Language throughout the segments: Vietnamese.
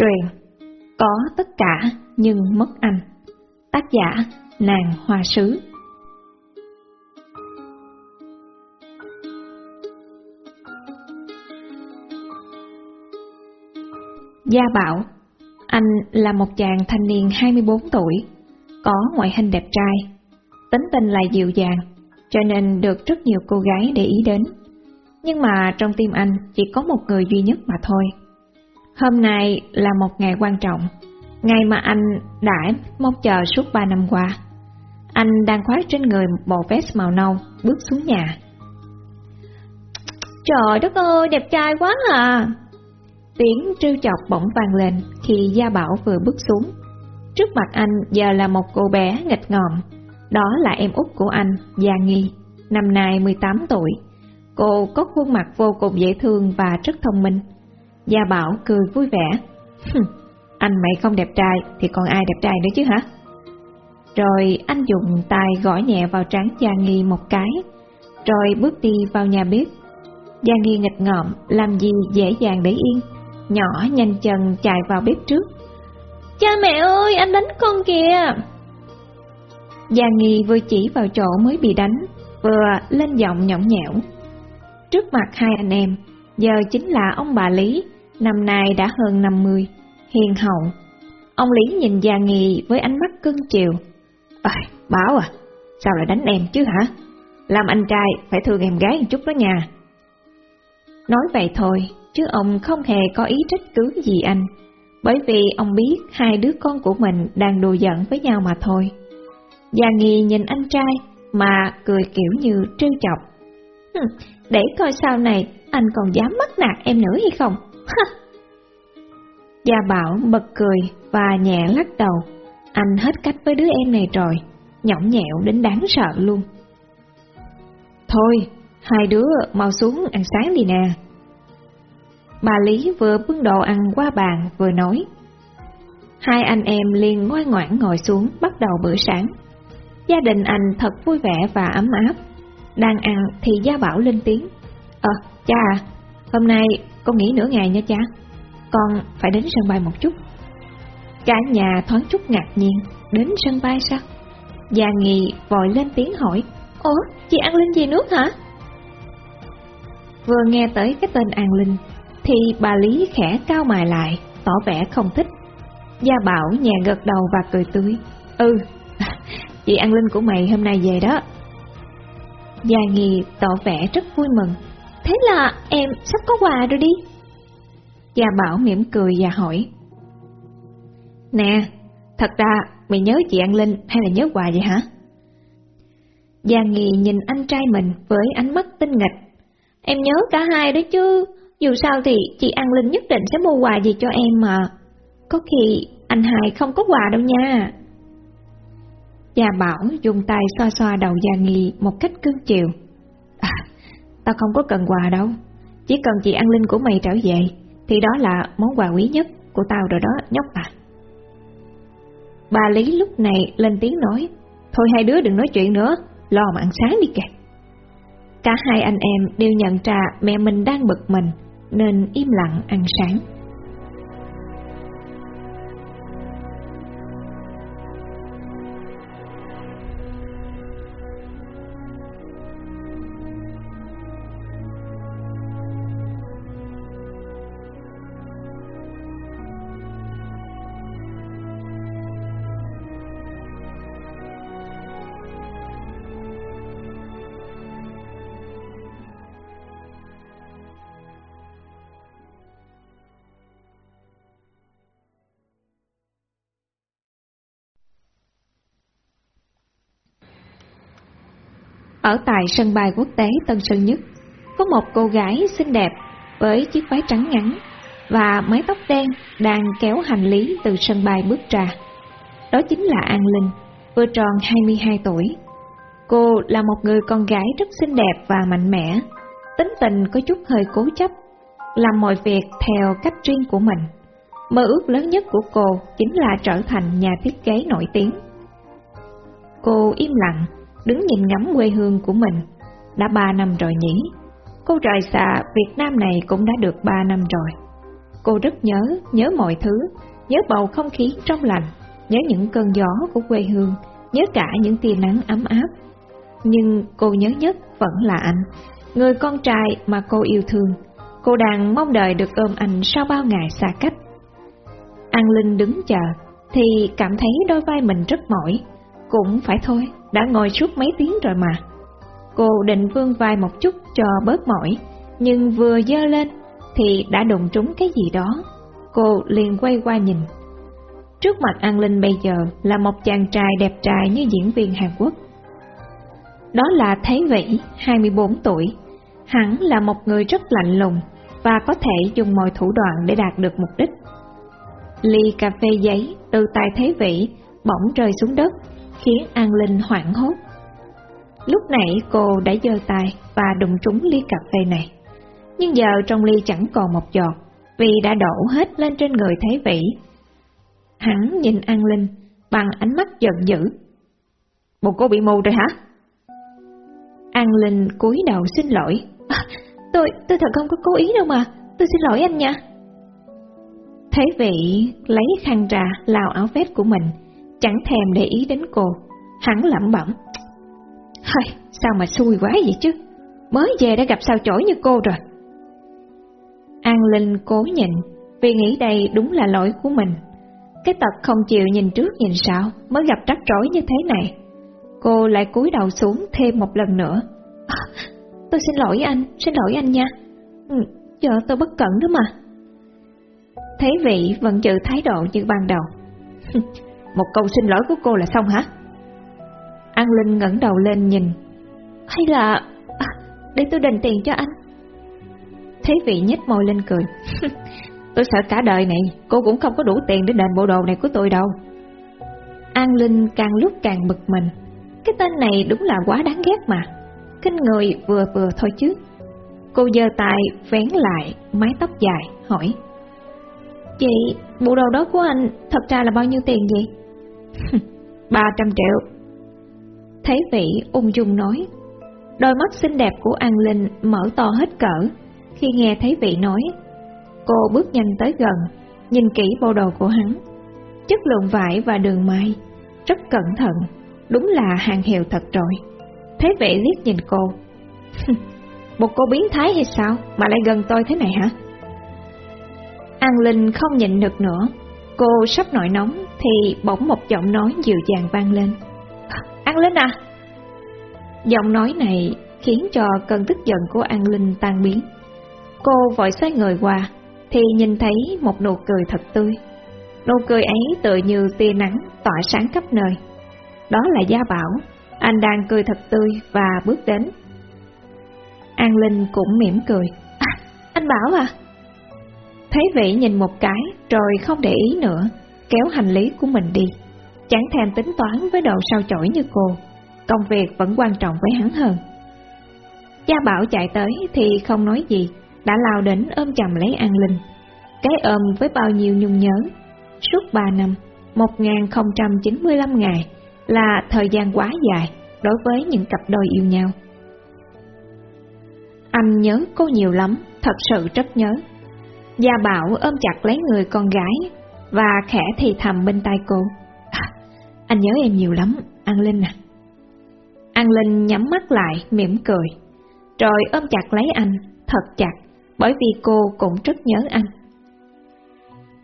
truyền. Có tất cả, nhưng mất anh. Tác giả, Nàng Hoa Sứ. Gia Bảo, Anh là một chàng thanh niên 24 tuổi, Có ngoại hình đẹp trai, Tính tình lại dịu dàng, Cho nên được rất nhiều cô gái để ý đến. Nhưng mà trong tim anh chỉ có một người duy nhất mà thôi. Hôm nay là một ngày quan trọng, ngày mà anh đã mong chờ suốt ba năm qua. Anh đang khoác trên người một bộ vest màu nâu, bước xuống nhà. Trời đất ơi, đẹp trai quá à! Tiếng trêu chọc bỗng vang lên khi Gia Bảo vừa bước xuống. Trước mặt anh giờ là một cô bé nghịch ngợm, đó là em út của anh, Gia Nghi, năm nay 18 tuổi. Cô có khuôn mặt vô cùng dễ thương và rất thông minh Gia Bảo cười vui vẻ. anh mày không đẹp trai thì còn ai đẹp trai nữa chứ hả? Rồi anh dùng tay gõ nhẹ vào trán Gia Nghi một cái, rồi bước đi vào nhà bếp. Gia Nghi nghịch ngợm, làm gì dễ dàng để yên, nhỏ nhanh chân chạy vào bếp trước. Cha mẹ ơi, anh đánh con kìa! Gia Nghi vừa chỉ vào chỗ mới bị đánh, vừa lên giọng nhõng nhẽo. Trước mặt hai anh em, giờ chính là ông bà Lý năm nay đã hơn 50, hiền hậu. Ông Lý nhìn gia nghi với ánh mắt cưng chiều. À, Bảo à, sao lại đánh em chứ hả? Làm anh trai phải thương em gái một chút đó nha. Nói vậy thôi, chứ ông không hề có ý trách cứ gì anh, bởi vì ông biết hai đứa con của mình đang đùa giận với nhau mà thôi. gia nghi nhìn anh trai mà cười kiểu như trêu chọc. để coi sau này anh còn dám mắc nạt em nữa hay không? Gia Bảo bật cười và nhẹ lắc đầu. Anh hết cách với đứa em này rồi, nhõng nhẽo đến đáng sợ luôn. Thôi, hai đứa mau xuống ăn sáng đi nè. Bà Lý vừa bưng đồ ăn qua bàn vừa nói. Hai anh em liền ngoan ngoãn ngồi xuống bắt đầu bữa sáng. Gia đình anh thật vui vẻ và ấm áp. Đang ăn thì Gia Bảo lên tiếng. Ờ, cha à, hôm nay con nghỉ nửa ngày nha cha. Con phải đến sân bay một chút. Cả nhà thoáng chút ngạc nhiên, Đến sân bay sao? Gia nghị vội lên tiếng hỏi, Ủa, chị An Linh về nước hả? Vừa nghe tới cái tên An Linh, Thì bà Lý khẽ cao mài lại, Tỏ vẻ không thích. Gia Bảo nhà gật đầu và cười tươi Ừ Chị An Linh của mày hôm nay về đó. Gia Nghi tỏ vẻ rất vui mừng Thế là em sắp có quà rồi đi. Gia Bảo mỉm cười và hỏi. Nè, thật ra mày nhớ chị An Linh hay là nhớ quà vậy hả? Gia Nghi nhìn anh trai mình với ánh mắt tinh nghịch. Em nhớ cả hai đó chứ Dù sao thì chị An Linh nhất định sẽ mua quà gì cho em mà. Có khi anh hai không có quà đâu nha. Gia Bảo dùng tay xoa xoa đầu Gia Nghi một cách cưng chiều. À, Tao không có cần quà đâu. Chỉ cần chị An Linh của mày trở về, Thì đó là món quà quý nhất của tao rồi đó, nhóc à Bà Lý lúc này lên tiếng nói, Thôi hai đứa đừng nói chuyện nữa, Lo mà ăn sáng đi kìa. Cả hai anh em đều nhận ra mẹ mình đang bực mình, Nên im lặng ăn sáng. Ở tại sân bay quốc tế Tân Sơn Nhất, có một cô gái xinh đẹp với chiếc váy trắng ngắn và mái tóc đen đang kéo hành lý từ sân bay bước ra. Đó chính là An Linh, vừa tròn 22 tuổi. Cô là một người con gái rất xinh đẹp và mạnh mẽ, tính tình có chút hơi cố chấp, làm mọi việc theo cách riêng của mình. Mơ ước lớn nhất của cô chính là trở thành nhà thiết kế nổi tiếng. Cô im lặng, đứng nhìn ngắm quê hương của mình. Đã ba năm rồi nhỉ? Cô rời xa Việt Nam này cũng đã được ba năm rồi. cô rất nhớ, nhớ mọi thứ, nhớ bầu không khí trong lành, nhớ những cơn gió của quê hương, nhớ cả những tia nắng ấm áp. Nhưng cô nhớ nhất vẫn là anh, người con trai mà cô yêu thương. Cô đang mong đợi được ôm anh sau bao ngày xa cách. An Linh đứng chờ, thì cảm thấy đôi vai mình rất mỏi. Cũng phải thôi, đã ngồi suốt mấy tiếng rồi mà. Cô định vươn vai một chút cho bớt mỏi, nhưng vừa dơ lên thì đã đụng trúng cái gì đó. Cô liền quay qua nhìn. Trước mặt An Linh bây giờ là một chàng trai đẹp trai như diễn viên Hàn Quốc. Đó là Thế Vĩ, 24 tuổi. Hắn là một người rất lạnh lùng và có thể dùng mọi thủ đoạn để đạt được mục đích. Ly cà phê giấy từ tay Thế Vĩ bỗng rơi xuống đất, khiến An Linh hoảng hốt. Lúc nãy cô đã giơ tay và đụng trúng ly cà phê này. Nhưng giờ trong ly chẳng còn một giọt, vì đã đổ hết lên trên người Thế Vĩ. Hắn nhìn An Linh bằng ánh mắt giận dữ. Một cô bị mù rồi hả? An Linh cúi đầu xin lỗi. À, tôi, tôi thật không có cố ý đâu mà, tôi xin lỗi anh nha. Thế vị lấy khăn ra lao áo vest của mình, chẳng thèm để ý đến cô. Hắn lẩm bẩm. Hơi, sao mà xui quá vậy chứ? Mới về đã gặp sao chổi như cô rồi. An Linh cố nhịn, vì nghĩ đây đúng là lỗi của mình. Cái tật không chịu nhìn trước nhìn sau mới gặp rắc rối như thế này. Cô lại cúi đầu xuống thêm một lần nữa. À, tôi xin lỗi anh, xin lỗi anh nha. Ừ, giờ tôi bất cẩn đó mà. Thế vị vẫn giữ thái độ như ban đầu. một câu xin lỗi của cô là xong hả? An Linh ngẩng đầu lên nhìn. Hay là... À, để tôi đền tiền cho anh. Thế vị nhếch môi lên cười. tôi sợ cả đời này cô cũng không có đủ tiền để đền bộ đồ này của tôi đâu. An Linh càng lúc càng bực mình. Cái tên này đúng là quá đáng ghét mà. Kinh người vừa vừa thôi chứ. Cô giơ tay vén lại mái tóc dài, hỏi. Chị, bộ đồ đó của anh thật ra là bao nhiêu tiền vậy? 300 triệu. Thấy vị ung dung nói. Đôi mắt xinh đẹp của An Linh mở to hết cỡ khi nghe thấy vị nói. Cô bước nhanh tới gần, nhìn kỹ bộ đồ của hắn. Chất lượng vải và đường may, rất cẩn thận, đúng là hàng hiệu thật rồi. Thế vệ liếc nhìn cô. Một cô biến thái hay sao mà lại gần tôi thế này hả? An Linh không nhịn được nữa. Cô sắp nổi nóng thì bỗng một giọng nói dịu dàng vang lên. An Linh à! Giọng nói này khiến cho cơn tức giận của An Linh tan biến. Cô vội xoay người qua, thì nhìn thấy một nụ cười thật tươi. Nụ cười ấy tựa như tia nắng tỏa sáng khắp nơi. Đó là Gia Bảo, anh đang cười thật tươi và bước đến. An Linh cũng mỉm cười. À, anh Bảo à? Thấy vậy nhìn một cái rồi không để ý nữa, kéo hành lý của mình đi. Chẳng thèm tính toán với độ sao chổi như cô, công việc vẫn quan trọng với hắn hơn. Gia Bảo chạy tới thì không nói gì, đã lao đến ôm chầm lấy An Linh. Cái ôm với bao nhiêu nhung nhớ. Suốt 3 năm, 1095 ngày là thời gian quá dài đối với những cặp đôi yêu nhau. Anh nhớ cô nhiều lắm, thật sự rất nhớ. Gia Bảo ôm chặt lấy người con gái và khẽ thì thầm bên tai cô. À, anh nhớ em nhiều lắm, An Linh à. An Linh nhắm mắt lại, mỉm cười, rồi ôm chặt lấy anh, thật chặt, bởi vì cô cũng rất nhớ anh.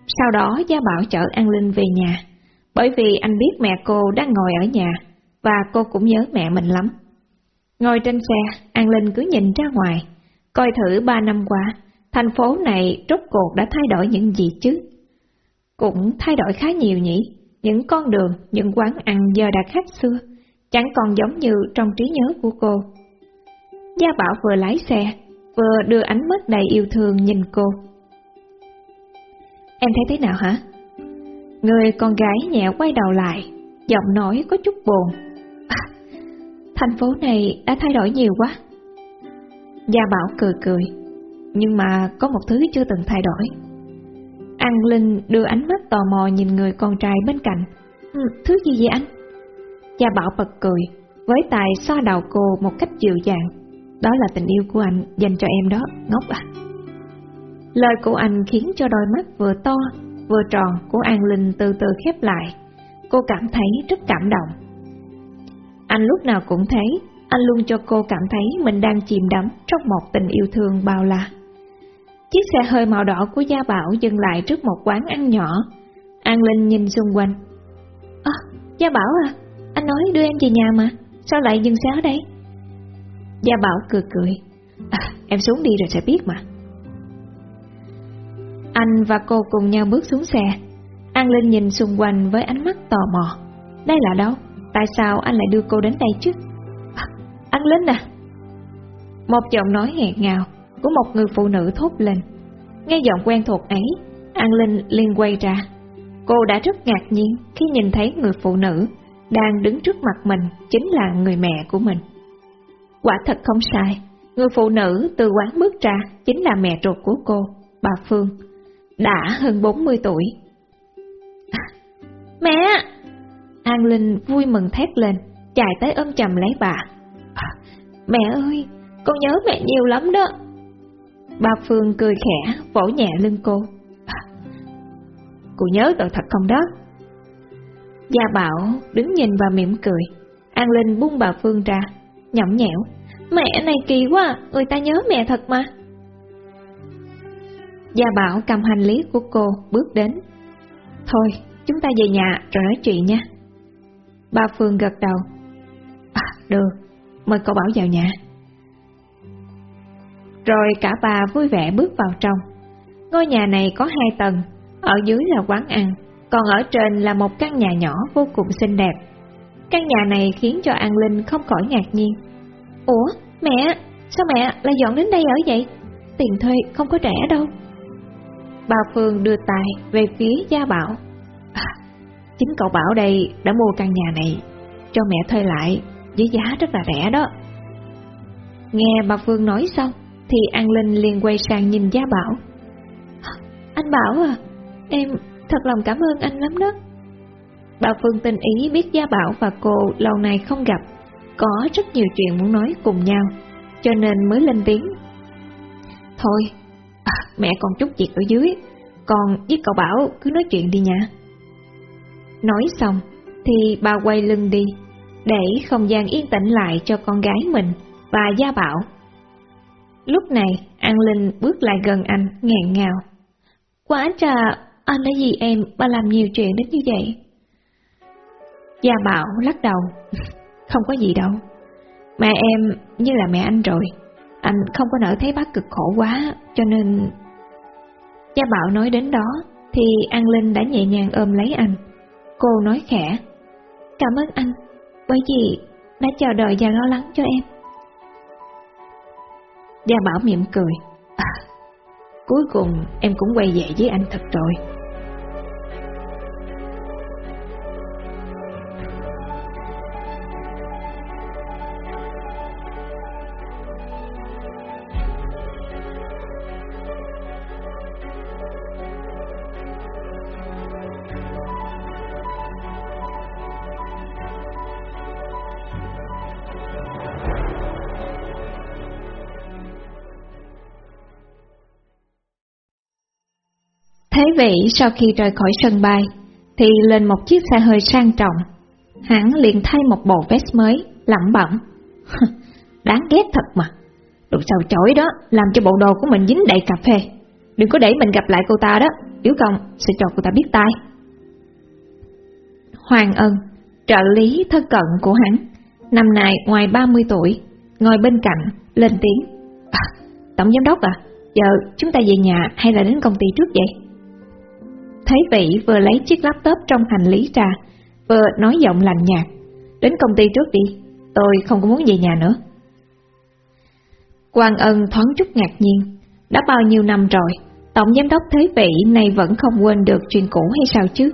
Sau đó Gia Bảo chở An Linh về nhà, bởi vì anh biết mẹ cô đang ngồi ở nhà và cô cũng nhớ mẹ mình lắm. Ngồi trên xe, An Linh cứ nhìn ra ngoài, coi thử ba năm qua, thành phố này rốt cuộc đã thay đổi những gì chứ? Cũng thay đổi khá nhiều nhỉ, những con đường, những quán ăn giờ đã khác xưa, chẳng còn giống như trong trí nhớ của cô. Gia Bảo vừa lái xe, vừa đưa ánh mắt đầy yêu thương nhìn cô. Em thấy thế nào hả? Người con gái nhẹ quay đầu lại, giọng nói có chút buồn. À, thành phố này đã thay đổi nhiều quá. Gia Bảo cười cười, nhưng mà có một thứ chưa từng thay đổi. An Linh đưa ánh mắt tò mò nhìn người con trai bên cạnh. Ừ, thứ gì vậy anh? Cha Bảo bật cười, với tài xoa đầu cô một cách dịu dàng. Đó là tình yêu của anh dành cho em đó, ngốc à. Lời của anh khiến cho đôi mắt vừa to vừa tròn của An Linh từ từ khép lại. Cô cảm thấy rất cảm động. Anh lúc nào cũng thấy, anh luôn cho cô cảm thấy mình đang chìm đắm trong một tình yêu thương bao la. Chiếc xe hơi màu đỏ của Gia Bảo dừng lại trước một quán ăn nhỏ. An Linh nhìn xung quanh. Ơ, Gia Bảo à, anh nói đưa em về nhà mà, sao lại dừng xe ở đây? Gia Bảo cười cười. À, em xuống đi rồi sẽ biết mà. Anh và cô cùng nhau bước xuống xe. An Linh nhìn xung quanh với ánh mắt tò mò. Đây là đâu? Tại sao anh lại đưa cô đến đây chứ? À, An Linh à? Một giọng nói nghẹt ngào của một người phụ nữ thốt lên. Nghe giọng quen thuộc ấy, An Linh liền quay ra. Cô đã rất ngạc nhiên khi nhìn thấy người phụ nữ đang đứng trước mặt mình chính là người mẹ của mình. Quả thật không sai, người phụ nữ từ quán bước ra chính là mẹ ruột của cô, bà Phương, đã hơn 40 tuổi. À, mẹ! An Linh vui mừng thét lên, chạy tới ôm chầm lấy bà. À, mẹ ơi, con nhớ mẹ nhiều lắm đó. Ba Phương cười khẽ, vỗ nhẹ lưng cô. Cô nhớ tôi thật không đó? Gia Bảo đứng nhìn và mỉm cười. An Linh buông bà Phương ra, nhõng nhẽo. Mẹ này kỳ quá, người ta nhớ mẹ thật mà. Gia Bảo cầm hành lý của cô bước đến. Thôi, chúng ta về nhà rồi nói chuyện nha. Ba Phương gật đầu. À, được, mời cậu Bảo vào nhà. Rồi cả bà vui vẻ bước vào trong. Ngôi nhà này có hai tầng, ở dưới là quán ăn, còn ở trên là một căn nhà nhỏ vô cùng xinh đẹp. Căn nhà này khiến cho An Linh không khỏi ngạc nhiên. Ủa, mẹ, sao mẹ lại dọn đến đây ở vậy? Tiền thuê không có rẻ đâu. Bà Phương đưa tài về phía Gia Bảo. À, chính cậu Bảo đây đã mua căn nhà này, cho mẹ thuê lại với giá rất là rẻ đó. Nghe bà Phương nói xong, thì An Linh liền quay sang nhìn Gia Bảo. Anh Bảo à, em thật lòng cảm ơn anh lắm đó. Bà Phương tình ý biết Gia Bảo và cô lâu nay không gặp, có rất nhiều chuyện muốn nói cùng nhau, cho nên mới lên tiếng. Thôi, à, mẹ còn chút việc ở dưới, còn với cậu Bảo cứ nói chuyện đi nha. Nói xong, thì bà quay lưng đi, để không gian yên tĩnh lại cho con gái mình và Gia Bảo. Lúc này, An Linh bước lại gần anh, ngẹn ngào. Quá trà, anh đã gì em mà làm nhiều chuyện đến như vậy? Gia Bảo lắc đầu, không có gì đâu. Mẹ em như là mẹ anh rồi, anh không có nỡ thấy bác cực khổ quá, cho nên... Gia Bảo nói đến đó, thì An Linh đã nhẹ nhàng ôm lấy anh. Cô nói khẽ, cảm ơn anh, bởi vì đã chờ đợi và lo lắng cho em. Gia Bảo mỉm cười, à, cuối cùng em cũng quay về với anh thật rồi. Thế vậy sau khi rời khỏi sân bay, thì lên một chiếc xe hơi sang trọng. Hắn liền thay một bộ vest mới, lẩm bẩm. Đáng ghét thật mà. Đồ sao chổi đó, làm cho bộ đồ của mình dính đầy cà phê. Đừng có để mình gặp lại cô ta đó, nếu không sẽ cho cô ta biết tay Hoàng Ân, trợ lý thân cận của hắn, năm nay ngoài 30 tuổi, ngồi bên cạnh, lên tiếng. À, tổng giám đốc à, giờ chúng ta về nhà hay là đến công ty trước vậy? Thấy Vĩ vừa lấy chiếc laptop trong hành lý ra, vừa nói giọng lạnh nhạt. Đến công ty trước đi, tôi không có muốn về nhà nữa. Quang Ân thoáng chút ngạc nhiên, đã bao nhiêu năm rồi, Tổng Giám đốc Thế Vĩ này vẫn không quên được chuyện cũ hay sao chứ?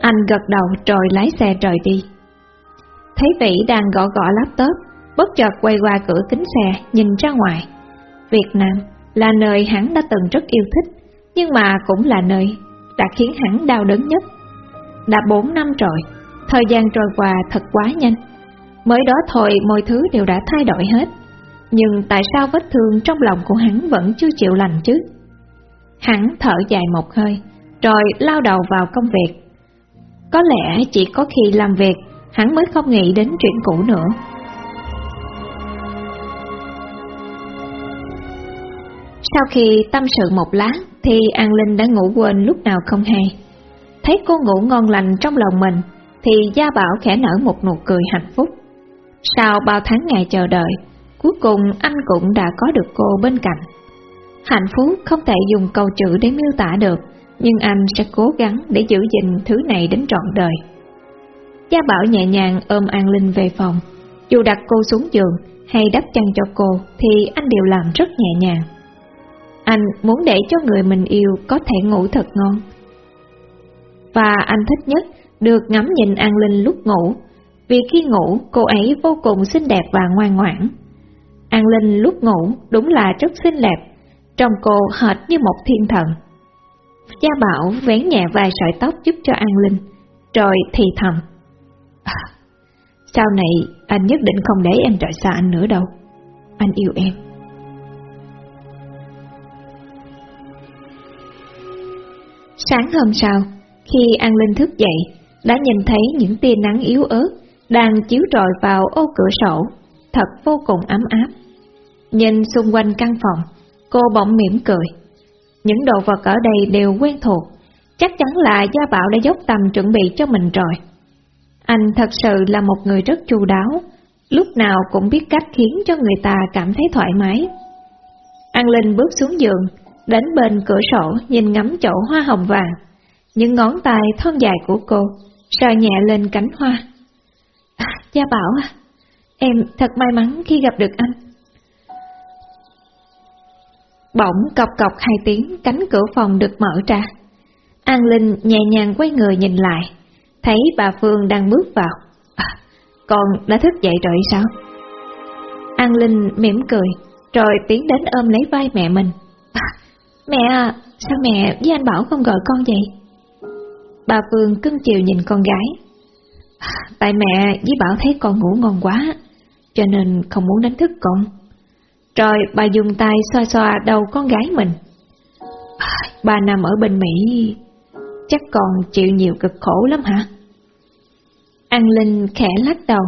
Anh gật đầu rồi lái xe rời đi. Thế Vĩ đang gõ gõ laptop, bất chợt quay qua cửa kính xe, nhìn ra ngoài. Việt Nam là nơi hắn đã từng rất yêu thích, nhưng mà cũng là nơi đã khiến hắn đau đớn nhất. Đã 4 năm rồi, thời gian trôi qua thật quá nhanh. Mới đó thôi mọi thứ đều đã thay đổi hết. Nhưng tại sao vết thương trong lòng của hắn vẫn chưa chịu lành chứ? Hắn thở dài một hơi, rồi lao đầu vào công việc. Có lẽ chỉ có khi làm việc, hắn mới không nghĩ đến chuyện cũ nữa. Sau khi tâm sự một lát, thì An Linh đã ngủ quên lúc nào không hay. Thấy cô ngủ ngon lành trong lòng mình, thì Gia Bảo khẽ nở một nụ cười hạnh phúc. Sau bao tháng ngày chờ đợi, cuối cùng anh cũng đã có được cô bên cạnh. Hạnh phúc không thể dùng câu chữ để miêu tả được, nhưng anh sẽ cố gắng để giữ gìn thứ này đến trọn đời. Gia Bảo nhẹ nhàng ôm An Linh về phòng, dù đặt cô xuống giường hay đắp chăn cho cô thì anh đều làm rất nhẹ nhàng. Anh muốn để cho người mình yêu có thể ngủ thật ngon. Và anh thích nhất được ngắm nhìn An Linh lúc ngủ, vì khi ngủ cô ấy vô cùng xinh đẹp và ngoan ngoãn. An Linh lúc ngủ đúng là rất xinh đẹp, trông cô hệt như một thiên thần. Gia Bảo vén nhẹ vài sợi tóc giúp cho An Linh, rồi thì thầm. À, sau này anh nhất định không để em rời xa anh nữa đâu, anh yêu em. Sáng hôm sau, khi An Linh thức dậy, đã nhìn thấy những tia nắng yếu ớt đang chiếu rọi vào ô cửa sổ, thật vô cùng ấm áp. Nhìn xung quanh căn phòng, cô bỗng mỉm cười. Những đồ vật ở đây đều quen thuộc, chắc chắn là Gia Bảo đã dốc tầm chuẩn bị cho mình rồi. Anh thật sự là một người rất chu đáo, lúc nào cũng biết cách khiến cho người ta cảm thấy thoải mái. An Linh bước xuống giường, đến bên cửa sổ nhìn ngắm chỗ hoa hồng vàng. Những ngón tay thon dài của cô sờ nhẹ lên cánh hoa. À, Gia Bảo à, em thật may mắn khi gặp được anh. Bỗng cọc cọc hai tiếng cánh cửa phòng được mở ra. An Linh nhẹ nhàng quay người nhìn lại, thấy bà Phương đang bước vào. À, con đã thức dậy rồi sao? An Linh mỉm cười, rồi tiến đến ôm lấy vai mẹ mình. À, mẹ à, sao mẹ với anh Bảo không gọi con vậy? Bà Phương cưng chiều nhìn con gái. Tại mẹ với Bảo thấy con ngủ ngon quá, cho nên không muốn đánh thức con. Rồi bà dùng tay xoa xoa đầu con gái mình. bà nằm ở bên Mỹ, chắc còn chịu nhiều cực khổ lắm hả? An Linh khẽ lắc đầu,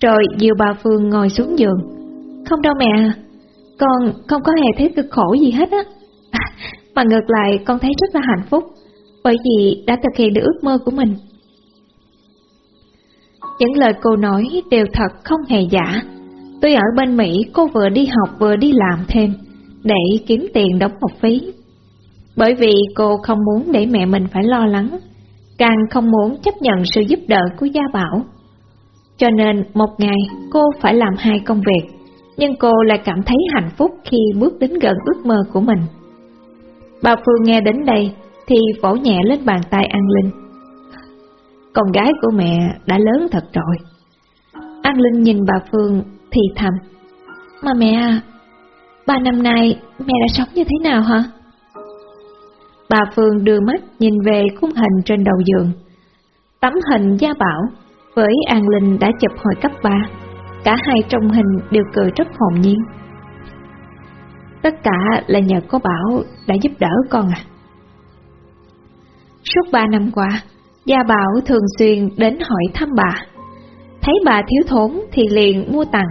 rồi dìu bà Phương ngồi xuống giường. Không đâu mẹ, con không có hề thấy cực khổ gì hết á. Mà ngược lại con thấy rất là hạnh phúc, bởi vì đã thực hiện được ước mơ của mình. Những lời cô nói đều thật không hề giả. Tôi ở bên Mỹ cô vừa đi học vừa đi làm thêm, để kiếm tiền đóng học phí. Bởi vì cô không muốn để mẹ mình phải lo lắng, càng không muốn chấp nhận sự giúp đỡ của Gia Bảo. Cho nên một ngày cô phải làm hai công việc, nhưng cô lại cảm thấy hạnh phúc khi bước đến gần ước mơ của mình. Bà Phương nghe đến đây thì vỗ nhẹ lên bàn tay An Linh. Con gái của mẹ đã lớn thật rồi. An Linh nhìn bà Phương thì thầm. Mà mẹ à, ba năm nay mẹ đã sống như thế nào hả? Bà Phương đưa mắt nhìn về khung hình trên đầu giường. Tấm hình Gia Bảo với An Linh đã chụp hồi cấp 3. Cả hai trong hình đều cười rất hồn nhiên. Tất cả là nhờ có Bảo đã giúp đỡ con à. Suốt ba năm qua, Gia Bảo thường xuyên đến hỏi thăm bà. Thấy bà thiếu thốn thì liền mua tặng,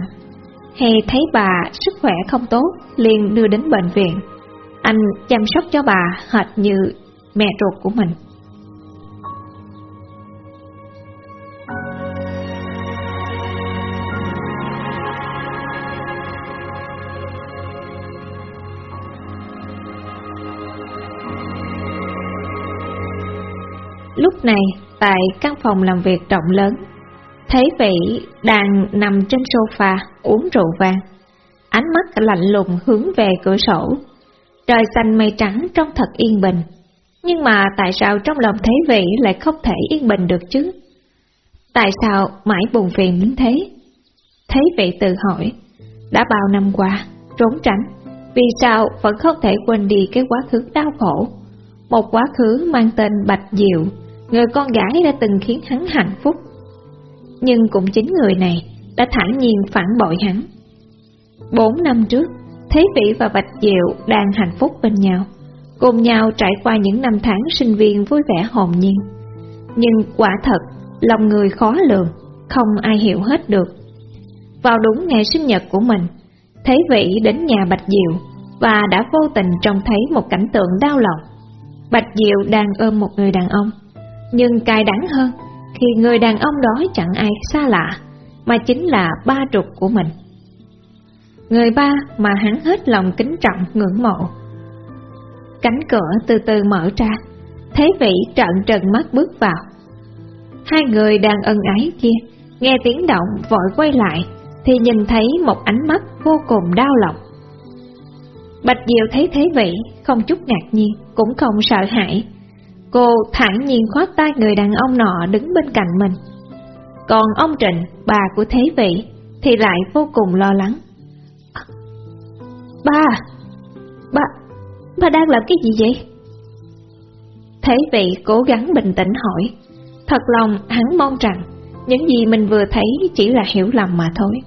hay thấy bà sức khỏe không tốt liền đưa đến bệnh viện. Anh chăm sóc cho bà hệt như mẹ ruột của mình. Lúc này, tại căn phòng làm việc rộng lớn, thấy vị đang nằm trên sofa uống rượu vang. Ánh mắt lạnh lùng hướng về cửa sổ. Trời xanh mây trắng trông thật yên bình. Nhưng mà tại sao trong lòng thấy vị lại không thể yên bình được chứ? Tại sao mãi buồn phiền đến thế? Thấy vị tự hỏi, đã bao năm qua, trốn tránh, vì sao vẫn không thể quên đi cái quá khứ đau khổ? Một quá khứ mang tên Bạch Diệu, người con gái đã từng khiến hắn hạnh phúc. Nhưng cũng chính người này đã thản nhiên phản bội hắn. Bốn năm trước, Thế Vĩ và Bạch Diệu đang hạnh phúc bên nhau. cùng nhau trải qua những năm tháng sinh viên vui vẻ hồn nhiên. Nhưng quả thật, lòng người khó lường, không ai hiểu hết được. Vào đúng ngày sinh nhật của mình, Thế Vĩ đến nhà Bạch Diệu và đã vô tình trông thấy một cảnh tượng đau lòng. Bạch Diệu đang ôm một người đàn ông, nhưng cay đắng hơn khi người đàn ông đó chẳng ai xa lạ, mà chính là ba trục của mình. Người ba mà hắn hết lòng kính trọng ngưỡng mộ. Cánh cửa từ từ mở ra, Thế Vĩ trợn trần mắt bước vào. Hai người đang ân ái kia, nghe tiếng động vội quay lại, thì nhìn thấy một ánh mắt vô cùng đau lòng. Bạch Diệu thấy Thế Vĩ không chút ngạc nhiên, cũng không sợ hãi. Cô thản nhiên khoát tay người đàn ông nọ đứng bên cạnh mình. Còn ông Trịnh, bà của Thế Vị thì lại vô cùng lo lắng. À, ba, ba, ba đang làm cái gì vậy? Thế Vị cố gắng bình tĩnh hỏi. Thật lòng hắn mong rằng những gì mình vừa thấy chỉ là hiểu lầm mà thôi.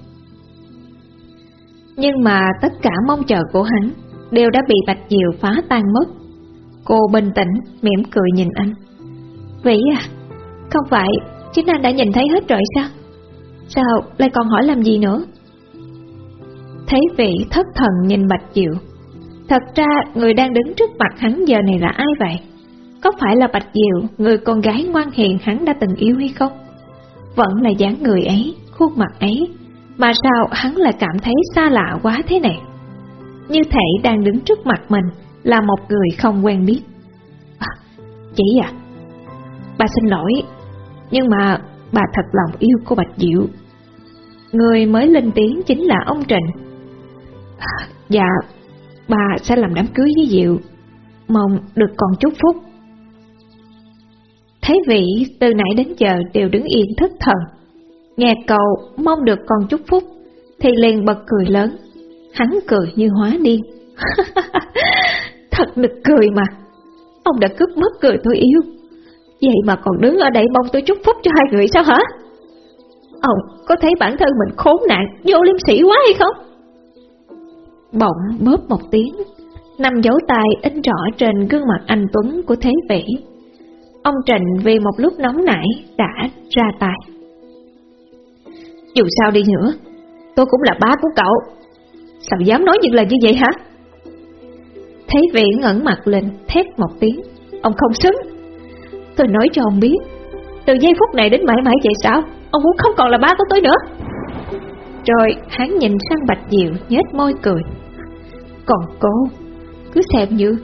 Nhưng mà tất cả mong chờ của hắn đều đã bị Bạch Diệu phá tan mất. Cô bình tĩnh, mỉm cười nhìn anh. Vĩ à, không phải chính anh đã nhìn thấy hết rồi sao? Sao lại còn hỏi làm gì nữa? Thấy vị thất thần nhìn Bạch Diệu. Thật ra người đang đứng trước mặt hắn giờ này là ai vậy? Có phải là Bạch Diệu, người con gái ngoan hiền hắn đã từng yêu hay không? Vẫn là dáng người ấy, khuôn mặt ấy, mà sao hắn lại cảm thấy xa lạ quá thế này? Như thể đang đứng trước mặt mình là một người không quen biết. À, chị à, bà xin lỗi, nhưng mà bà thật lòng yêu cô Bạch Diệu. Người mới lên tiếng chính là ông Trịnh. À, dạ, bà sẽ làm đám cưới với Diệu, mong được còn chúc phúc. Thế vị từ nãy đến giờ đều đứng yên thất thần, nghe cậu mong được con chúc phúc, thì liền bật cười lớn. Hắn cười như hóa điên. Thật nực cười mà. Ông đã cướp mất cười tôi yêu. Vậy mà còn đứng ở đây mong tôi chúc phúc cho hai người sao hả? Ông có thấy bản thân mình khốn nạn, vô liêm sĩ quá hay không? Bỗng bóp một tiếng, năm dấu tay in rõ trên gương mặt anh Tuấn của Thế Vĩ. Ông Trịnh vì một lúc nóng nảy đã ra tay. Dù sao đi nữa, tôi cũng là bá của cậu. Sao dám nói những lời như vậy hả? Thấy vị ngẩn mặt lên, thét một tiếng. Ông không xứng. Tôi nói cho ông biết, từ giây phút này đến mãi mãi vậy sao? Ông muốn không còn là ba của tôi nữa. Rồi hắn nhìn sang Bạch Diệu, nhếch môi cười. Còn cô, cứ xem như,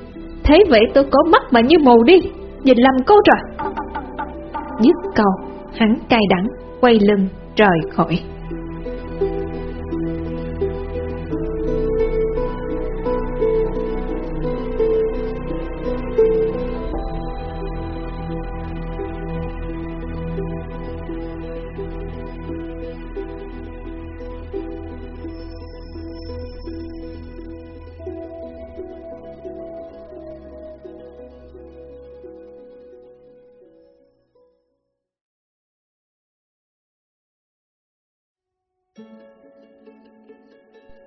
thế vậy tôi có mắt mà như mù đi, nhìn lầm cô rồi. Dứt câu, hắn cay đắng, quay lưng, rời khỏi.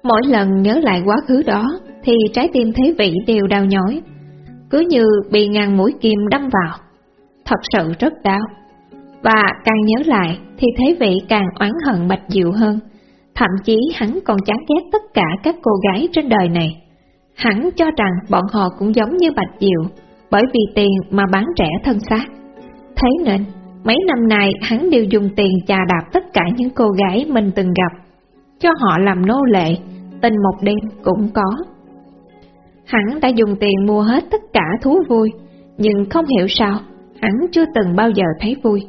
Mỗi lần nhớ lại quá khứ đó thì trái tim Thế Vị đều đau nhói, cứ như bị ngàn mũi kim đâm vào. Thật sự rất đau. Và càng nhớ lại thì Thế Vị càng oán hận Bạch Diệu hơn, thậm chí hắn còn chán ghét tất cả các cô gái trên đời này. Hắn cho rằng bọn họ cũng giống như Bạch Diệu, bởi vì tiền mà bán trẻ thân xác. Thế nên, mấy năm nay hắn đều dùng tiền chà đạp tất cả những cô gái mình từng gặp, cho họ làm nô lệ, tình một đêm cũng có. Hắn đã dùng tiền mua hết tất cả thú vui, nhưng không hiểu sao, hắn chưa từng bao giờ thấy vui.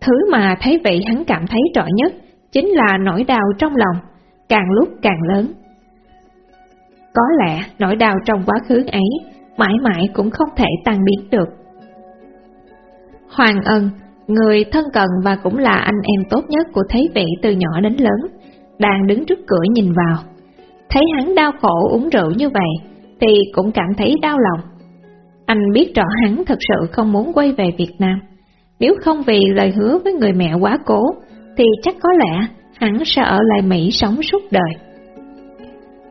Thứ mà thấy vậy hắn cảm thấy rõ nhất chính là nỗi đau trong lòng, càng lúc càng lớn. Có lẽ nỗi đau trong quá khứ ấy mãi mãi cũng không thể tan biến được. Hoàng Ân, người thân cận và cũng là anh em tốt nhất của Thế Vị từ nhỏ đến lớn, đang đứng trước cửa nhìn vào. Thấy hắn đau khổ uống rượu như vậy, thì cũng cảm thấy đau lòng. Anh biết rõ hắn thật sự không muốn quay về Việt Nam. Nếu không vì lời hứa với người mẹ quá cố, thì chắc có lẽ hắn sẽ ở lại Mỹ sống suốt đời.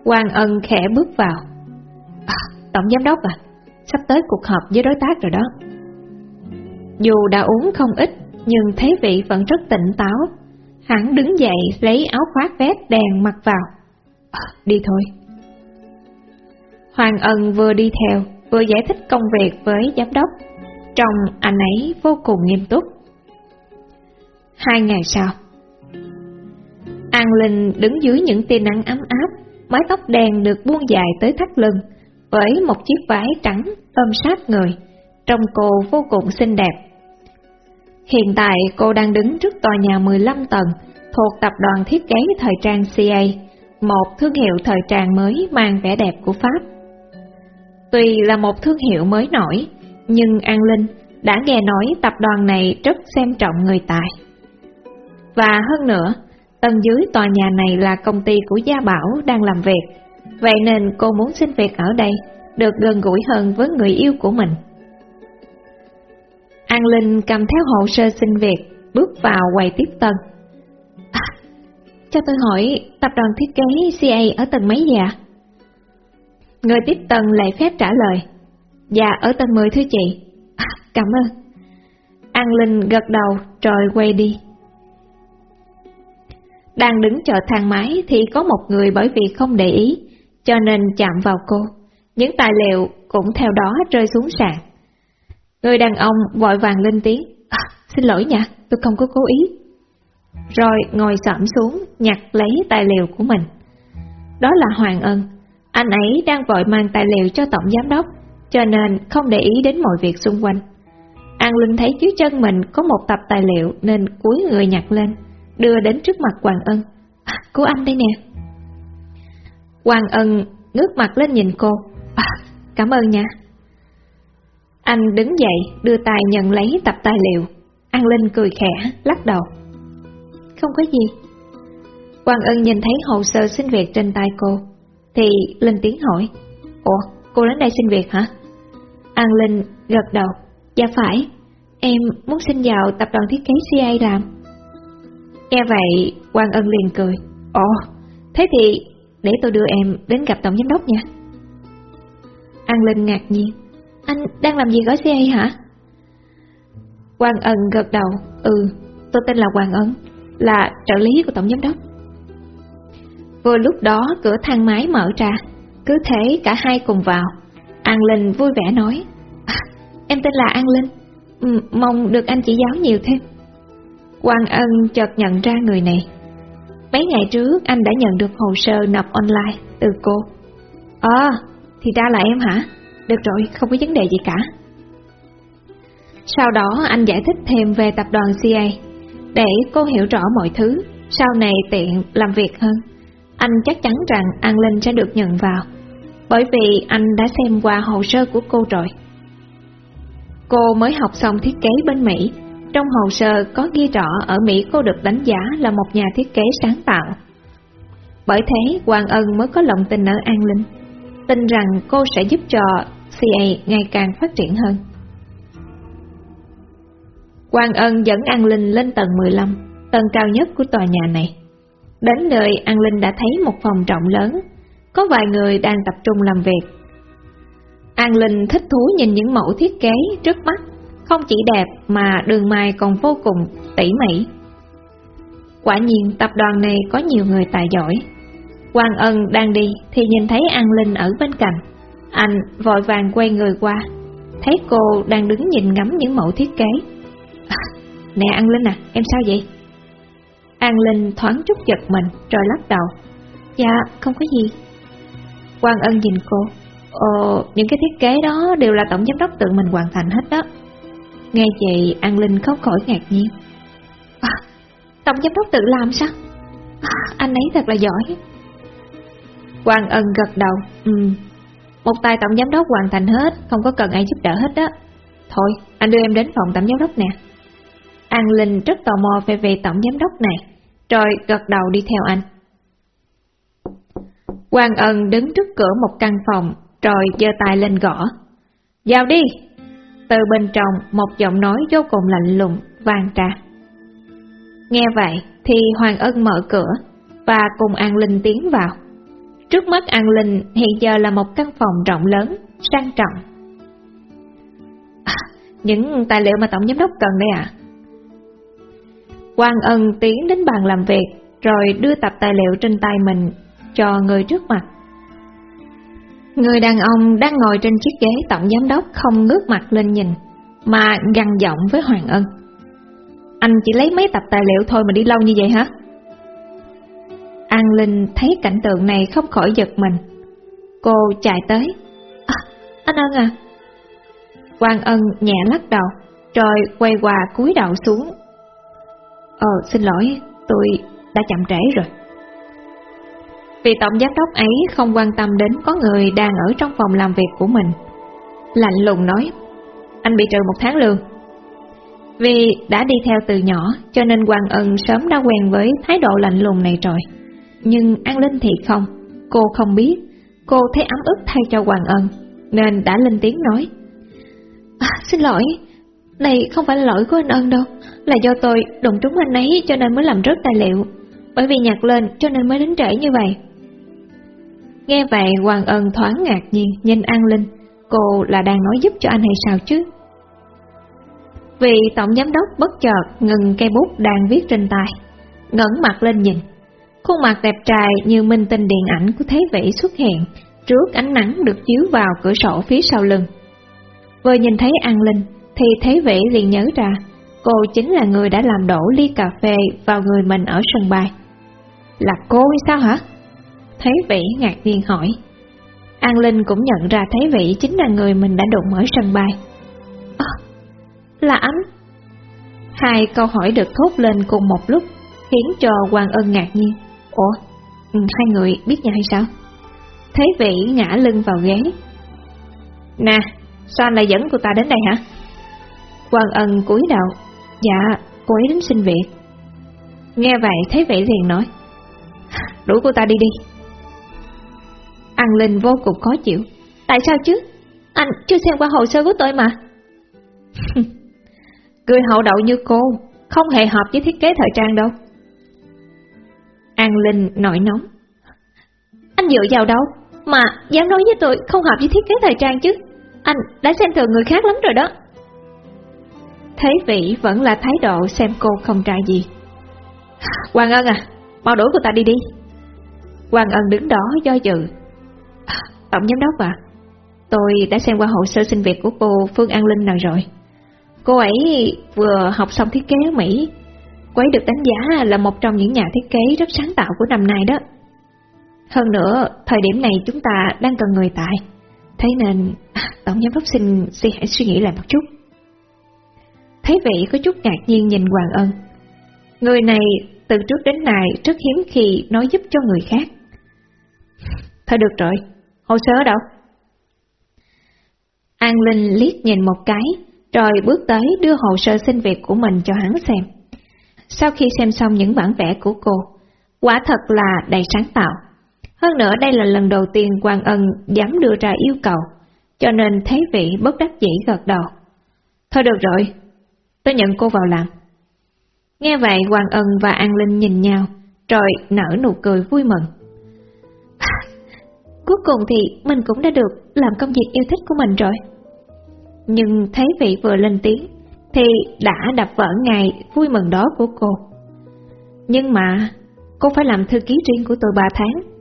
Hoàng Ân khẽ bước vào. À, Tổng Giám Đốc à, sắp tới cuộc họp với đối tác rồi đó. Dù đã uống không ít, nhưng thấy vị vẫn rất tỉnh táo. Hắn đứng dậy lấy áo khoác vét đèn mặc vào. À, đi thôi. Hoàng Ân vừa đi theo, vừa giải thích công việc với giám đốc. Trong anh ấy vô cùng nghiêm túc. Hai ngày sau, An Linh đứng dưới những tia nắng ấm áp, mái tóc đen được buông dài tới thắt lưng, với một chiếc váy trắng ôm sát người, trông cô vô cùng xinh đẹp. Hiện tại cô đang đứng trước tòa nhà 15 tầng thuộc tập đoàn thiết kế thời trang CA, một thương hiệu thời trang mới mang vẻ đẹp của Pháp. Tuy là một thương hiệu mới nổi, nhưng An Linh đã nghe nói tập đoàn này rất xem trọng người tài. Và hơn nữa, tầng dưới tòa nhà này là công ty của Gia Bảo đang làm việc, vậy nên cô muốn xin việc ở đây, được gần gũi hơn với người yêu của mình. An Linh cầm theo hồ sơ xin việc, bước vào quầy tiếp tân. À, cho tôi hỏi, tập đoàn thiết kế CA ở tầng mấy vậy? Người tiếp tân lại phép trả lời. Dạ, ở tầng 10 thưa chị. À, cảm ơn. An Linh gật đầu rồi quay đi. Đang đứng chờ thang máy thì có một người bởi vì không để ý, cho nên chạm vào cô. Những tài liệu cũng theo đó rơi xuống sàn. Người đàn ông vội vàng lên tiếng, à, xin lỗi nha, tôi không có cố ý. Rồi ngồi sẫm xuống, nhặt lấy tài liệu của mình. Đó là Hoàng Ân, anh ấy đang vội mang tài liệu cho tổng giám đốc, cho nên không để ý đến mọi việc xung quanh. An Linh thấy dưới chân mình có một tập tài liệu nên cúi người nhặt lên, đưa đến trước mặt Hoàng Ân. À, của anh đây nè. Hoàng Ân ngước mặt lên nhìn cô. À, cảm ơn nha. Anh đứng dậy, đưa tay nhận lấy tập tài liệu. An Linh cười khẽ, lắc đầu. Không có gì. Quang Ân nhìn thấy hồ sơ xin việc trên tay cô, thì lên tiếng hỏi. Ủa, cô đến đây xin việc hả? An Linh gật đầu. Dạ phải, em muốn xin vào tập đoàn thiết kế CA làm. Nghe vậy, Quang Ân liền cười. Ồ, thế thì để tôi đưa em đến gặp tổng giám đốc nha. An Linh ngạc nhiên. Anh đang làm gì gói xe hay hả? Quang Ân gật đầu, ừ, tôi tên là Quang Ân, là trợ lý của Tổng Giám Đốc. Vừa lúc đó cửa thang máy mở ra, cứ thế cả hai cùng vào. An Linh vui vẻ nói, à, em tên là An Linh, M mong được anh chỉ giáo nhiều thêm. Quang Ân chợt nhận ra người này. Mấy ngày trước anh đã nhận được hồ sơ nộp online từ cô. À, thì ra là em hả? Được rồi, không có vấn đề gì cả. Sau đó anh giải thích thêm về tập đoàn CA, để cô hiểu rõ mọi thứ, sau này tiện làm việc hơn. Anh chắc chắn rằng An Linh sẽ được nhận vào, bởi vì anh đã xem qua hồ sơ của cô rồi. Cô mới học xong thiết kế bên Mỹ, trong hồ sơ có ghi rõ ở Mỹ cô được đánh giá là một nhà thiết kế sáng tạo. Bởi thế, Hoàng Ân mới có lòng tin ở An Linh tin rằng cô sẽ giúp cho CA ngày càng phát triển hơn. Quang Ân dẫn An Linh lên tầng 15, tầng cao nhất của tòa nhà này. Đến nơi An Linh đã thấy một phòng rộng lớn, có vài người đang tập trung làm việc. An Linh thích thú nhìn những mẫu thiết kế trước mắt, không chỉ đẹp mà đường mài còn vô cùng tỉ mỉ. Quả nhiên tập đoàn này có nhiều người tài giỏi, Quang Ân đang đi thì nhìn thấy An Linh ở bên cạnh. Anh vội vàng quay người qua, thấy cô đang đứng nhìn ngắm những mẫu thiết kế. À, nè An Linh à, em sao vậy? An Linh thoáng chút giật mình rồi lắc đầu. Dạ, không có gì. Quang Ân nhìn cô. Ồ, những cái thiết kế đó đều là tổng giám đốc tự mình hoàn thành hết đó. Nghe vậy An Linh không khỏi ngạc nhiên. À, tổng giám đốc tự làm sao? À, anh ấy thật là giỏi. Quang Ân gật đầu, ừ. Một tay tổng giám đốc hoàn thành hết, không có cần ai giúp đỡ hết đó. Thôi, anh đưa em đến phòng tổng giám đốc nè. An Linh rất tò mò về về tổng giám đốc này, rồi gật đầu đi theo anh. Quang Ân đứng trước cửa một căn phòng, rồi giơ tay lên gõ. Vào đi! Từ bên trong, một giọng nói vô cùng lạnh lùng, vang ra. Nghe vậy, thì Hoàng Ân mở cửa, và cùng An Linh tiến vào. Trước mắt An Linh hiện giờ là một căn phòng rộng lớn, sang trọng. À, những tài liệu mà Tổng Giám Đốc cần đây ạ. À? Quang Ân tiến đến bàn làm việc, rồi đưa tập tài liệu trên tay mình cho người trước mặt. Người đàn ông đang ngồi trên chiếc ghế tổng giám đốc không ngước mặt lên nhìn, mà gằn giọng với Hoàng Ân. Anh chỉ lấy mấy tập tài liệu thôi mà đi lâu như vậy hả? An Linh thấy cảnh tượng này không khỏi giật mình. Cô chạy tới. À, anh Ân à? Quang Ân nhẹ lắc đầu, rồi quay qua cúi đầu xuống. Ờ, xin lỗi, tôi đã chậm trễ rồi. Vì tổng giám đốc ấy không quan tâm đến có người đang ở trong phòng làm việc của mình. Lạnh lùng nói, anh bị trừ một tháng lương. Vì đã đi theo từ nhỏ cho nên Hoàng Ân sớm đã quen với thái độ lạnh lùng này rồi. Nhưng An Linh thì không, cô không biết, cô thấy ấm ức thay cho Hoàng Ân, nên đã lên tiếng nói. À, xin lỗi, này không phải là lỗi của anh Ân đâu, là do tôi đụng trúng anh ấy cho nên mới làm rớt tài liệu, bởi vì nhặt lên cho nên mới đến trễ như vậy. Nghe vậy Hoàng Ân thoáng ngạc nhiên nhìn An Linh, cô là đang nói giúp cho anh hay sao chứ? vì tổng giám đốc bất chợt ngừng cây bút đang viết trên tay, ngẩng mặt lên nhìn. Khuôn mặt đẹp trai như minh tinh điện ảnh của Thế Vĩ xuất hiện trước ánh nắng được chiếu vào cửa sổ phía sau lưng. Vừa nhìn thấy An Linh thì Thế Vĩ liền nhớ ra cô chính là người đã làm đổ ly cà phê vào người mình ở sân bay. Là cô hay sao hả? Thế Vĩ ngạc nhiên hỏi. An Linh cũng nhận ra Thế Vĩ chính là người mình đã đụng ở sân bay. À, là anh? Hai câu hỏi được thốt lên cùng một lúc, khiến cho Hoàng Ân ngạc nhiên. Ủa, ừ, hai người biết nhau hay sao? Thế vị ngã lưng vào ghế. Nè, sao anh lại dẫn cô ta đến đây hả? Hoàng Ân cúi đầu. Dạ, cô ấy đến xin việc. Nghe vậy Thế Vĩ liền nói. Đuổi cô ta đi đi, An Linh vô cùng khó chịu. Tại sao chứ? Anh chưa xem qua hồ sơ của tôi mà. Cười hậu đậu như cô, không hề hợp với thiết kế thời trang đâu. An Linh nổi nóng. Anh dựa vào đâu? Mà dám nói với tôi không hợp với thiết kế thời trang chứ? Anh đã xem thường người khác lắm rồi đó. Thế vị vẫn là thái độ xem cô không trai gì. Hoàng Ân à, mau đuổi cô ta đi đi. Hoàng Ân đứng đó do dự, Tổng giám đốc à, tôi đã xem qua hồ sơ xin việc của cô Phương An Linh nào rồi. Cô ấy vừa học xong thiết kế ở Mỹ, Quấy được đánh giá là một trong những nhà thiết kế rất sáng tạo của năm nay đó. Hơn nữa, thời điểm này chúng ta đang cần người tại, thế nên Tổng giám đốc xin, xin hãy suy nghĩ lại một chút. Thấy vị có chút ngạc nhiên nhìn Hoàng Ân. Người này từ trước đến nay rất hiếm khi nói giúp cho người khác. Thôi được rồi, hồ sơ đâu? An Linh liếc nhìn một cái, rồi bước tới đưa hồ sơ xin việc của mình cho hắn xem. Sau khi xem xong những bản vẽ của cô, quả thật là đầy sáng tạo. Hơn nữa đây là lần đầu tiên Quang Ân dám đưa ra yêu cầu, cho nên thấy vị bất đắc dĩ gật đầu. Thôi được rồi, tôi nhận cô vào làm. Nghe vậy Quang Ân và An Linh nhìn nhau, rồi nở nụ cười vui mừng. Cuối cùng thì mình cũng đã được làm công việc yêu thích của mình rồi. Nhưng thấy vị vừa lên tiếng thì đã đập vỡ ngày vui mừng đó của cô. Nhưng mà cô phải làm thư ký riêng của tôi 3 tháng.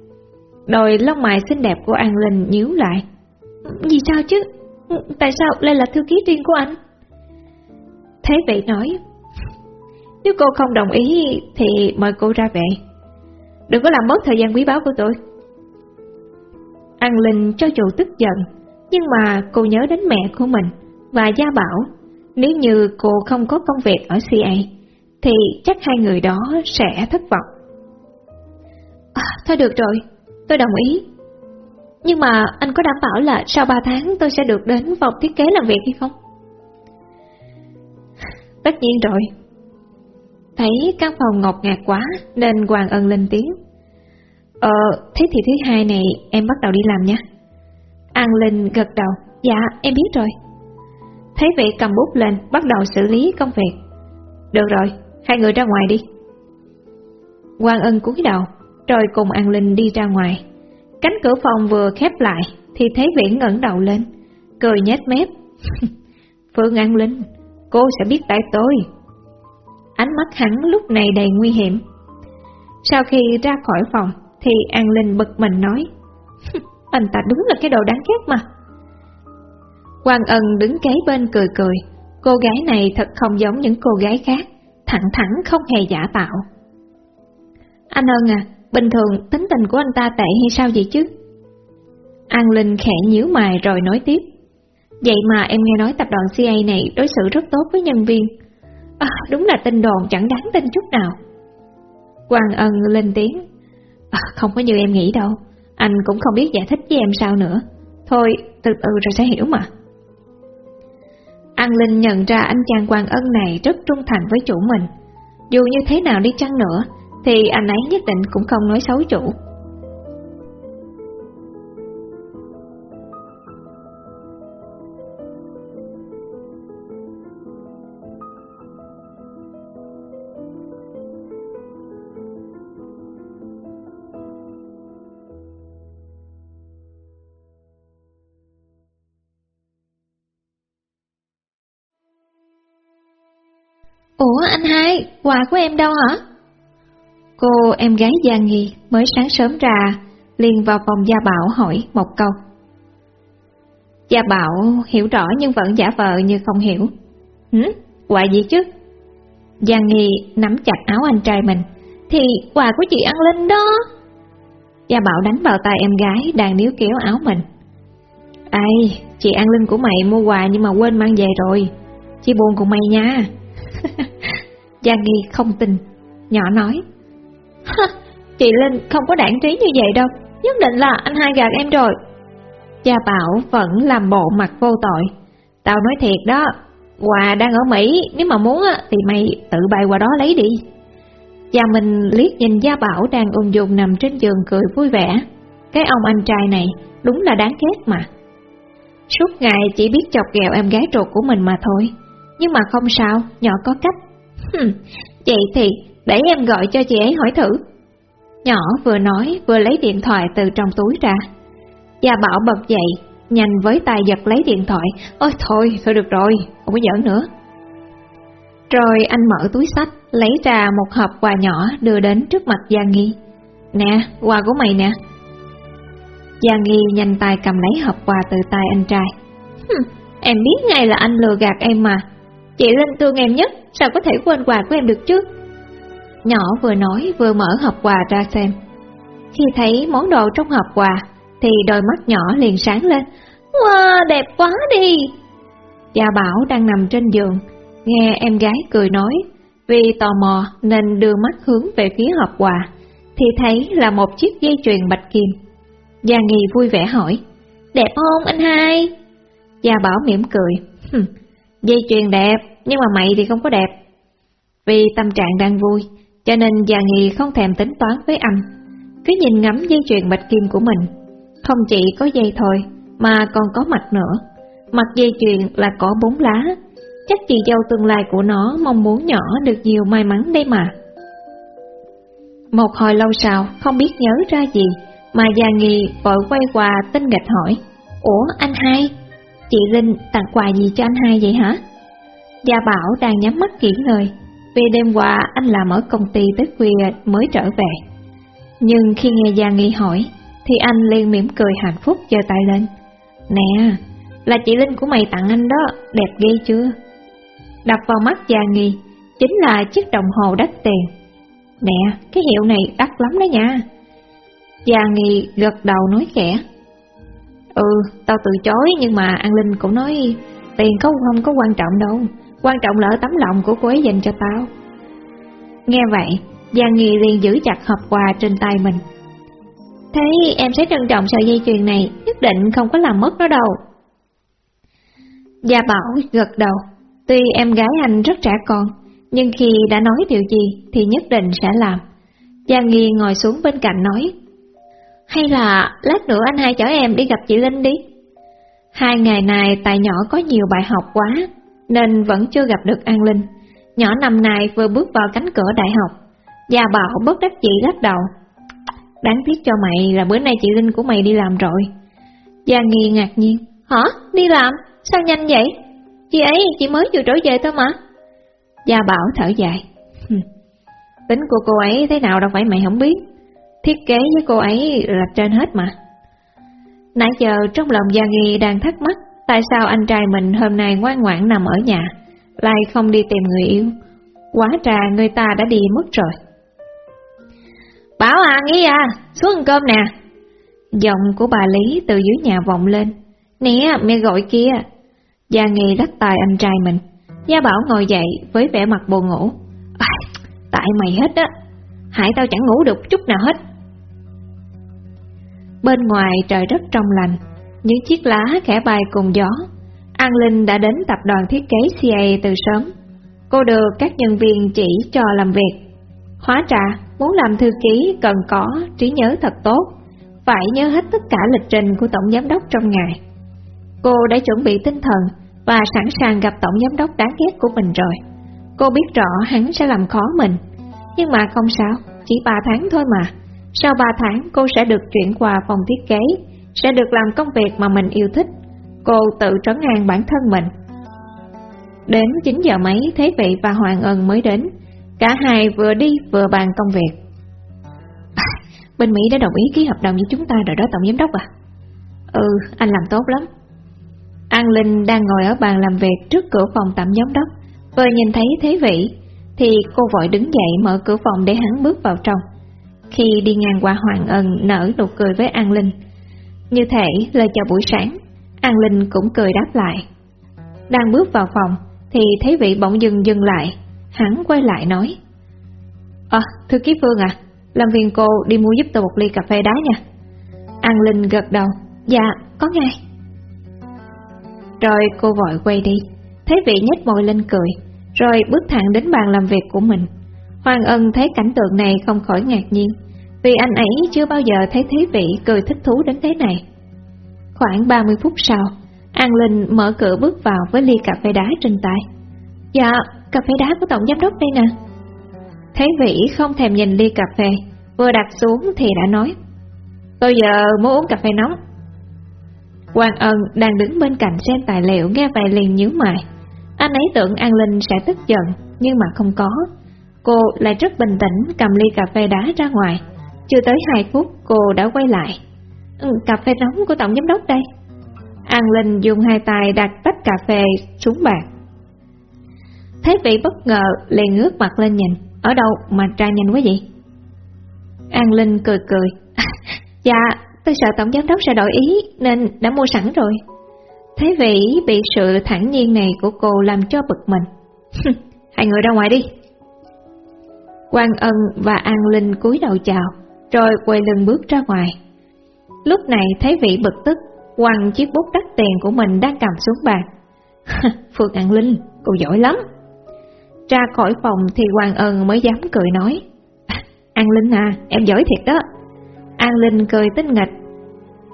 Đôi lông mày xinh đẹp của An Linh nhíu lại. Vì sao chứ? Tại sao lại là thư ký riêng của anh? Thế vậy nói Nếu cô không đồng ý thì mời cô ra về Đừng có làm mất thời gian quý báu của tôi An Linh cho dù tức giận, nhưng mà cô nhớ đến mẹ của mình và Gia Bảo. Nếu như cô không có công việc ở CA, thì chắc hai người đó sẽ thất vọng. À, thôi được rồi, tôi đồng ý. Nhưng mà anh có đảm bảo là sau 3 tháng tôi sẽ được đến phòng thiết kế làm việc hay không? Tất nhiên rồi. Thấy căn phòng ngột ngạt quá nên Hoàng Ân lên tiếng. Ờ, thế thì thứ hai này em bắt đầu đi làm nha. An Linh gật đầu, dạ em biết rồi. Thấy vị cầm bút lên, bắt đầu xử lý công việc. Được rồi, hai người ra ngoài đi. Quang Ân cúi đầu, rồi cùng An Linh đi ra ngoài. Cánh cửa phòng vừa khép lại, thì thấy Viễn ngẩng đầu lên, cười nhếch mép. Phương An Linh, cô sẽ biết tại tôi. Ánh mắt hắn lúc này đầy nguy hiểm. Sau khi ra khỏi phòng, thì An Linh bực mình nói, anh ta đúng là cái đồ đáng ghét mà. Quang Ân đứng kế bên cười cười, cô gái này thật không giống những cô gái khác, thẳng thẳng không hề giả tạo. Anh Ân à, bình thường tính tình của anh ta tệ hay sao vậy chứ? An Linh khẽ nhíu mày rồi nói tiếp. Vậy mà em nghe nói tập đoàn CA này đối xử rất tốt với nhân viên. À, đúng là tin đồn chẳng đáng tin chút nào. Quang Ân lên tiếng. À, không có như em nghĩ đâu, anh cũng không biết giải thích với em sao nữa. Thôi, từ từ rồi sẽ hiểu mà. An Linh nhận ra anh chàng Quang Ân này rất trung thành với chủ mình. Dù như thế nào đi chăng nữa, thì anh ấy nhất định cũng không nói xấu chủ. Ủa anh hai, quà của em đâu hả? Cô em gái Gia Nghi mới sáng sớm ra, liền vào phòng Gia Bảo hỏi một câu. Gia Bảo hiểu rõ nhưng vẫn giả vờ như không hiểu. Hử? Quà gì chứ? Gia Nghi nắm chặt áo anh trai mình. Thì quà của chị An Linh đó. Gia Bảo đánh vào tay em gái đang níu kéo áo mình. Ây, chị An Linh của mày mua quà nhưng mà quên mang về rồi. Chị buồn cùng mày nha. Gia Nghi không tin, nhỏ nói. chị Linh không có đảng trí như vậy đâu, nhất định là anh hai gạt em rồi. Gia Bảo vẫn làm bộ mặt vô tội. Tao nói thiệt đó, quà đang ở Mỹ, nếu mà muốn thì mày tự bay qua đó lấy đi. Gia Minh liếc nhìn Gia Bảo đang ung dung nằm trên giường cười vui vẻ. Cái ông anh trai này đúng là đáng ghét mà. Suốt ngày chỉ biết chọc ghẹo em gái trột của mình mà thôi. Nhưng mà không sao, nhỏ có cách. Hừm, vậy thì để em gọi cho chị ấy hỏi thử. Nhỏ vừa nói vừa lấy điện thoại từ trong túi ra. Gia Bảo bật dậy, nhanh với tay giật lấy điện thoại. Ôi thôi, thôi được rồi, không có giỡn nữa. Rồi anh mở túi sách, lấy ra một hộp quà nhỏ đưa đến trước mặt Gia Nghi. Nè, quà của mày nè. Gia Nghi nhanh tay cầm lấy hộp quà từ tay anh trai. Hừm, em biết ngay là anh lừa gạt em mà. Chị Linh thương em nhất, sao có thể quên quà của em được chứ? Nhỏ vừa nói vừa mở hộp quà ra xem. Khi thấy món đồ trong hộp quà, thì đôi mắt nhỏ liền sáng lên. Wow, đẹp quá đi! Gia Bảo đang nằm trên giường, nghe em gái cười nói, vì tò mò nên đưa mắt hướng về phía hộp quà, thì thấy là một chiếc dây chuyền bạch kim. Gia Nghi vui vẻ hỏi, đẹp không anh hai? Gia Bảo mỉm cười, dây chuyền đẹp, nhưng mà mày thì không có đẹp. Vì tâm trạng đang vui, cho nên già Nghi không thèm tính toán với anh, cứ nhìn ngắm dây chuyền bạch kim của mình. Không chỉ có dây thôi, mà còn có mặt nữa. Mặt dây chuyền là có bốn lá, chắc chị dâu tương lai của nó mong muốn nhỏ được nhiều may mắn đây mà. Một hồi lâu sau, không biết nhớ ra gì, mà già Nghi vội quay qua tinh nghịch hỏi, Ủa anh hai, chị Linh tặng quà gì cho anh hai vậy hả? Gia Bảo đang nhắm mắt kỹ lời, vì đêm qua anh làm ở công ty tới khuya mới trở về. Nhưng khi nghe Gia Nghi hỏi, thì anh liền mỉm cười hạnh phúc giơ tay lên. Nè, là chị Linh của mày tặng anh đó, đẹp ghê chưa? Đập vào mắt Gia Nghi, chính là chiếc đồng hồ đắt tiền. Nè, cái hiệu này đắt lắm đó nha. Gia Nghi gật đầu nói khẽ. Ừ, tao từ chối nhưng mà An Linh cũng nói tiền không không có quan trọng đâu, quan trọng là ở tấm lòng của cô ấy dành cho tao. Nghe vậy, Giang Nghi liền giữ chặt hộp quà trên tay mình. Thế em sẽ trân trọng sợi dây chuyền này, nhất định không có làm mất nó đâu. Gia Bảo gật đầu, tuy em gái anh rất trẻ con, nhưng khi đã nói điều gì thì nhất định sẽ làm. Giang Nghi ngồi xuống bên cạnh nói, hay là lát nữa anh hai chở em đi gặp chị Linh đi. Hai ngày này tại nhỏ có nhiều bài học quá, nên vẫn chưa gặp được An Linh. Nhỏ năm nay vừa bước vào cánh cửa đại học, Gia Bảo bất đắc chị lắc đầu. Đáng tiếc cho mày là bữa nay chị Linh của mày đi làm rồi. Gia Nghi ngạc nhiên. Hả? Đi làm? Sao nhanh vậy? Chị ấy, chị mới vừa trở về thôi mà. Gia Bảo thở dài. Tính của cô ấy thế nào đâu phải mày không biết. Thiết kế với cô ấy là trên hết mà. Nãy giờ trong lòng Gia Nghi đang thắc mắc tại sao anh trai mình hôm nay ngoan ngoãn nằm ở nhà, lại không đi tìm người yêu. Quá trà người ta đã đi mất rồi. Bảo à, nghĩ à, xuống ăn cơm nè. Giọng của bà Lý từ dưới nhà vọng lên. Nè, mẹ gọi kia. Gia Nghi lắc tài anh trai mình. Gia Bảo ngồi dậy với vẻ mặt buồn ngủ. À, tại mày hết á, hại tao chẳng ngủ được chút nào hết. Bên ngoài trời rất trong lành, những chiếc lá khẽ bay cùng gió. An Linh đã đến tập đoàn thiết kế CA từ sớm. Cô được các nhân viên chỉ cho làm việc. Hóa ra, muốn làm thư ký cần có trí nhớ thật tốt, phải nhớ hết tất cả lịch trình của Tổng Giám đốc trong ngày. Cô đã chuẩn bị tinh thần và sẵn sàng gặp Tổng Giám đốc đáng ghét của mình rồi. Cô biết rõ hắn sẽ làm khó mình, nhưng mà không sao, chỉ 3 tháng thôi mà. Sau 3 tháng cô sẽ được chuyển qua phòng thiết kế, sẽ được làm công việc mà mình yêu thích. Cô tự trấn an bản thân mình. Đến 9 giờ mấy Thế Vị và Hoàng Ân mới đến, cả hai vừa đi vừa bàn công việc. À, bên Mỹ đã đồng ý ký hợp đồng với chúng ta rồi đó Tổng Giám đốc à? Ừ, anh làm tốt lắm. An Linh đang ngồi ở bàn làm việc trước cửa phòng tạm giám đốc, vừa nhìn thấy Thế Vị, thì cô vội đứng dậy mở cửa phòng để hắn bước vào trong. Khi đi ngang qua Hoàng Ân nở nụ cười với An Linh, như thể lời chào buổi sáng, An Linh cũng cười đáp lại. Đang bước vào phòng, thì thấy Vị bỗng dừng dừng lại, hắn quay lại nói. Ờ, à, thư ký Phương à, làm viên cô đi mua giúp tôi một ly cà phê đá nha. An Linh gật đầu, dạ, có ngay. Rồi cô vội quay đi, thấy Vị nhếch môi lên cười, rồi bước thẳng đến bàn làm việc của mình. Hoàng Ân thấy cảnh tượng này không khỏi ngạc nhiên, vì anh ấy chưa bao giờ thấy Thế Vị cười thích thú đến thế này. Khoảng 30 phút sau, An Linh mở cửa bước vào với ly cà phê đá trên tay. Dạ, cà phê đá của Tổng Giám đốc đây nè. Thế Vĩ không thèm nhìn ly cà phê, vừa đặt xuống thì đã nói. Tôi giờ muốn uống cà phê nóng. Hoàng Ân đang đứng bên cạnh xem tài liệu nghe vậy liền nhíu mày. Anh ấy tưởng An Linh sẽ tức giận, nhưng mà không có. Cô lại rất bình tĩnh cầm ly cà phê đá ra ngoài. Chưa tới 2 phút cô đã quay lại. Ừ, cà phê nóng của Tổng Giám đốc đây. An Linh dùng hai tay đặt tách cà phê xuống bàn. Thấy vị bất ngờ liền ngước mặt lên nhìn. Ở đâu mà tra nhanh quá vậy? An Linh cười cười. dạ, tôi sợ Tổng Giám đốc sẽ đổi ý nên đã mua sẵn rồi. Thế vị bị sự thẳng nhiên này của cô làm cho bực mình. Hai người ra ngoài đi. Quang Ân và An Linh cúi đầu chào, rồi quay lưng bước ra ngoài. Lúc này thấy vị bực tức, quăng chiếc bút đắt tiền của mình đang cầm xuống bàn. Phương An Linh, cô giỏi lắm. Ra khỏi phòng thì Hoàng Ân mới dám cười nói. An Linh à, em giỏi thiệt đó. An Linh cười tinh nghịch.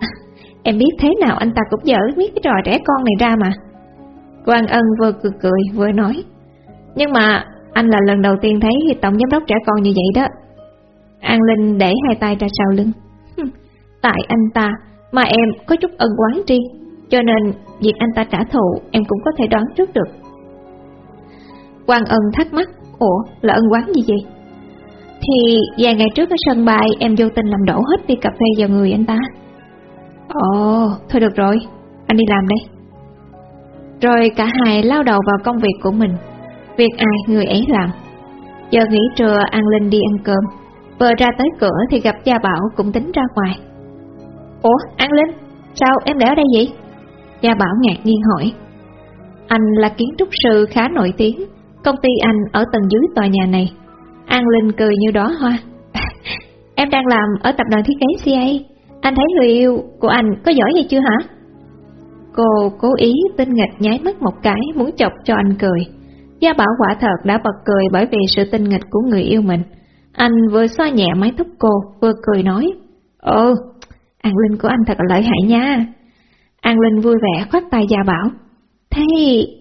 em biết thế nào anh ta cũng dở biết cái trò trẻ con này ra mà. Hoàng Ân vừa cười cười vừa nói. Nhưng mà anh là lần đầu tiên thấy tổng giám đốc trẻ con như vậy đó. An Linh để hai tay ra sau lưng. Tại anh ta mà em có chút ân quán riêng, cho nên việc anh ta trả thù em cũng có thể đoán trước được. Quang ân thắc mắc, ủa là ân quán gì vậy? Thì vài ngày trước ở sân bay em vô tình làm đổ hết đi cà phê vào người anh ta. Ồ, thôi được rồi, anh đi làm đây. Rồi cả hai lao đầu vào công việc của mình, việc ai người ấy làm. Giờ nghỉ trưa An Linh đi ăn cơm, vừa ra tới cửa thì gặp Gia Bảo cũng tính ra ngoài. Ủa, An Linh, sao em để ở đây vậy? Gia Bảo ngạc nhiên hỏi. Anh là kiến trúc sư khá nổi tiếng, công ty anh ở tầng dưới tòa nhà này. An Linh cười như đó hoa. em đang làm ở tập đoàn thiết kế CA, anh thấy người yêu của anh có giỏi gì chưa hả? Cô cố ý tinh nghịch nháy mắt một cái muốn chọc cho anh cười. Gia Bảo quả thật đã bật cười bởi vì sự tinh nghịch của người yêu mình. Anh vừa xoa nhẹ mái tóc cô, vừa cười nói. Ồ, An Linh của anh thật lợi hại nha. An Linh vui vẻ khoát tay Gia Bảo. Thế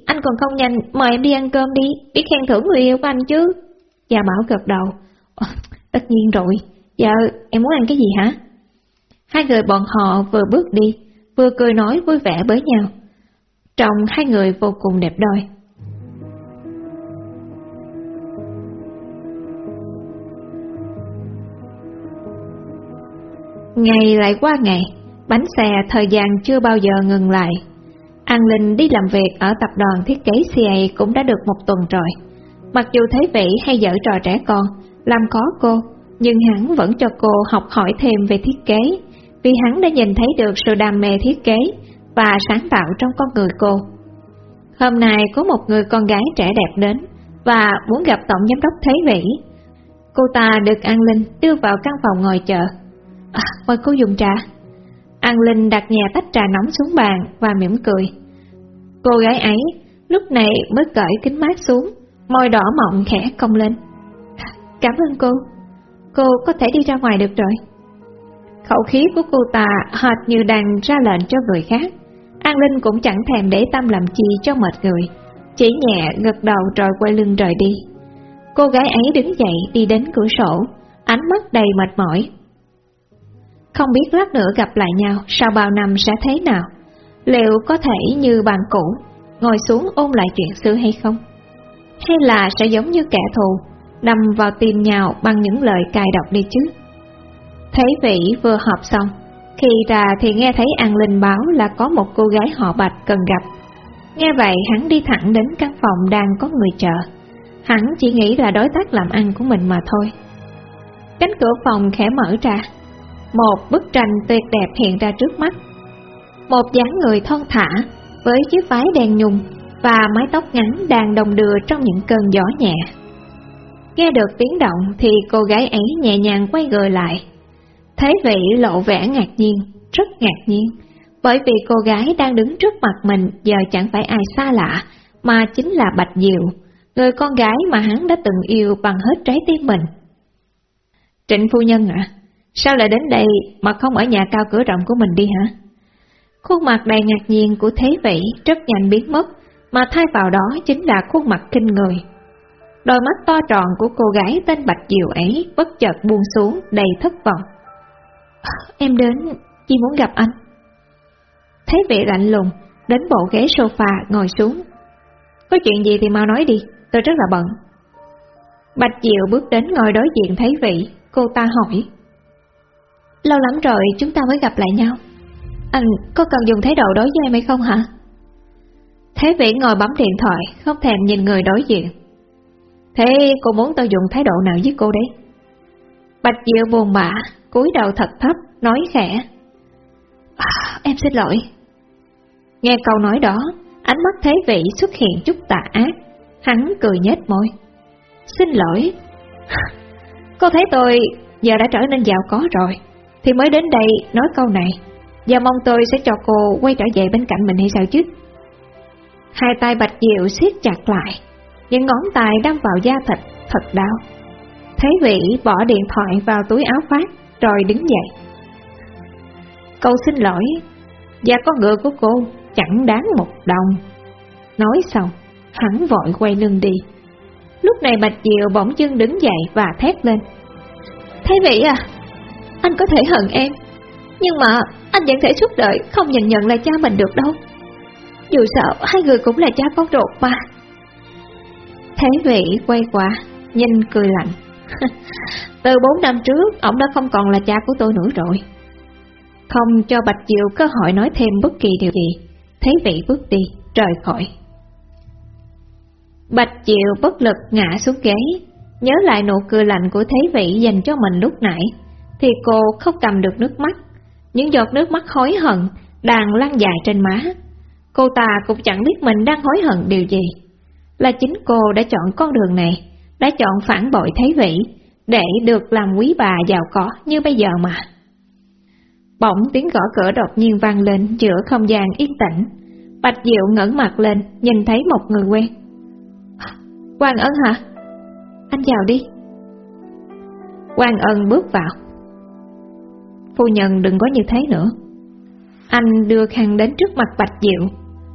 anh còn không nhanh, mời em đi ăn cơm đi, biết khen thưởng người yêu của anh chứ. Gia Bảo gật đầu. Ờ, tất nhiên rồi, giờ em muốn ăn cái gì hả? Hai người bọn họ vừa bước đi, vừa cười nói vui vẻ với nhau. Trông hai người vô cùng đẹp đôi. Ngày lại qua ngày, bánh xe thời gian chưa bao giờ ngừng lại. An Linh đi làm việc ở tập đoàn thiết kế CA cũng đã được một tuần rồi. Mặc dù thấy Vĩ hay dở trò trẻ con, làm khó cô, nhưng hắn vẫn cho cô học hỏi thêm về thiết kế, vì hắn đã nhìn thấy được sự đam mê thiết kế và sáng tạo trong con người cô. Hôm nay có một người con gái trẻ đẹp đến và muốn gặp Tổng Giám đốc Thế Vĩ. Cô ta được An Linh đưa vào căn phòng ngồi chờ. À, mời cô dùng trà. An Linh đặt nhà tách trà nóng xuống bàn và mỉm cười. Cô gái ấy lúc này mới cởi kính mát xuống, môi đỏ mọng khẽ cong lên. Cảm ơn cô, cô có thể đi ra ngoài được rồi. Khẩu khí của cô ta hệt như đang ra lệnh cho người khác. An Linh cũng chẳng thèm để tâm làm chi cho mệt người, chỉ nhẹ gật đầu rồi quay lưng rời đi. Cô gái ấy đứng dậy đi đến cửa sổ, ánh mắt đầy mệt mỏi. Không biết lát nữa gặp lại nhau sau bao năm sẽ thế nào, liệu có thể như bạn cũ, ngồi xuống ôn lại chuyện xưa hay không? Hay là sẽ giống như kẻ thù, nằm vào tim nhau bằng những lời cài độc đi chứ? Thấy vị vừa họp xong, khi ra thì nghe thấy An Linh báo là có một cô gái họ Bạch cần gặp. Nghe vậy hắn đi thẳng đến căn phòng đang có người chờ. Hắn chỉ nghĩ là đối tác làm ăn của mình mà thôi. Cánh cửa phòng khẽ mở ra. Một bức tranh tuyệt đẹp hiện ra trước mắt. Một dáng người thon thả với chiếc váy đen nhung và mái tóc ngắn đang đồng đưa trong những cơn gió nhẹ. Nghe được tiếng động thì cô gái ấy nhẹ nhàng quay người lại Thế vị lộ vẻ ngạc nhiên, rất ngạc nhiên, bởi vì cô gái đang đứng trước mặt mình giờ chẳng phải ai xa lạ, mà chính là Bạch Diệu, người con gái mà hắn đã từng yêu bằng hết trái tim mình. Trịnh phu nhân ạ, sao lại đến đây mà không ở nhà cao cửa rộng của mình đi hả? Khuôn mặt đầy ngạc nhiên của Thế Vĩ rất nhanh biến mất, mà thay vào đó chính là khuôn mặt kinh người. Đôi mắt to tròn của cô gái tên Bạch Diệu ấy bất chợt buông xuống đầy thất vọng. À, em đến, chỉ muốn gặp anh. Thế Vĩ lạnh lùng, đến bộ ghế sofa ngồi xuống. Có chuyện gì thì mau nói đi, tôi rất là bận. Bạch Diệu bước đến ngồi đối diện thế vị, cô ta hỏi. Lâu lắm rồi chúng ta mới gặp lại nhau. Anh có cần dùng thái độ đối với em hay không hả? Thế Vĩ ngồi bấm điện thoại, không thèm nhìn người đối diện. Thế cô muốn tôi dùng thái độ nào với cô đấy? Bạch Diệu buồn bã, cúi đầu thật thấp, nói khẽ. À, em xin lỗi. Nghe câu nói đó, ánh mắt thế vị xuất hiện chút tà ác, hắn cười nhếch môi. Xin lỗi. Cô thấy tôi giờ đã trở nên giàu có rồi, thì mới đến đây nói câu này, và mong tôi sẽ cho cô quay trở về bên cạnh mình hay sao chứ? Hai tay bạch diệu siết chặt lại, những ngón tay đâm vào da thịt, thật đau. Thế vĩ bỏ điện thoại vào túi áo khoác rồi đứng dậy. Câu xin lỗi, và con ngựa của cô chẳng đáng một đồng. Nói xong, hắn vội quay lưng đi. Lúc này Bạch Diệu bỗng dưng đứng dậy và thét lên. Thế vĩ à, anh có thể hận em, nhưng mà anh vẫn thể suốt đời không nhận nhận là cha mình được đâu. Dù sao, hai người cũng là cha con ruột mà. Thế vị quay qua, nhìn cười lạnh. Từ bốn năm trước, ông đã không còn là cha của tôi nữa rồi. Không cho Bạch Diệu cơ hội nói thêm bất kỳ điều gì, Thế vị bước đi, rời khỏi. Bạch Diệu bất lực ngã xuống ghế, nhớ lại nụ cười lạnh của Thế Vị dành cho mình lúc nãy, thì cô không cầm được nước mắt. Những giọt nước mắt hối hận đang lăn dài trên má. Cô ta cũng chẳng biết mình đang hối hận điều gì. Là chính cô đã chọn con đường này, đã chọn phản bội thấy Vị, để được làm quý bà giàu có như bây giờ mà. Bỗng tiếng gõ cửa đột nhiên vang lên giữa không gian yên tĩnh. Bạch Diệu ngẩng mặt lên, nhìn thấy một người quen. Quang Ân hả? Anh vào đi. Quang Ân bước vào. Phu nhân đừng có như thế nữa. Anh đưa khăn đến trước mặt Bạch Diệu.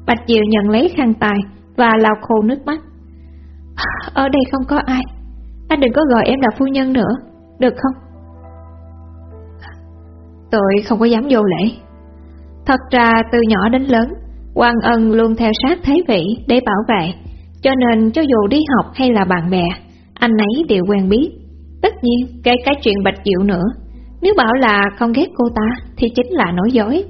Bạch Diệu nhận lấy khăn tài và lau khô nước mắt. Ở đây không có ai. Anh đừng có gọi em là phu nhân nữa, được không? Tôi không có dám vô lễ. Thật ra từ nhỏ đến lớn, quan Ân luôn theo sát Thế vị để bảo vệ, cho nên cho dù đi học hay là bạn bè, anh ấy đều quen biết. Tất nhiên, kể cả chuyện Bạch Diệu nữa, nếu bảo là không ghét cô ta thì chính là nói dối,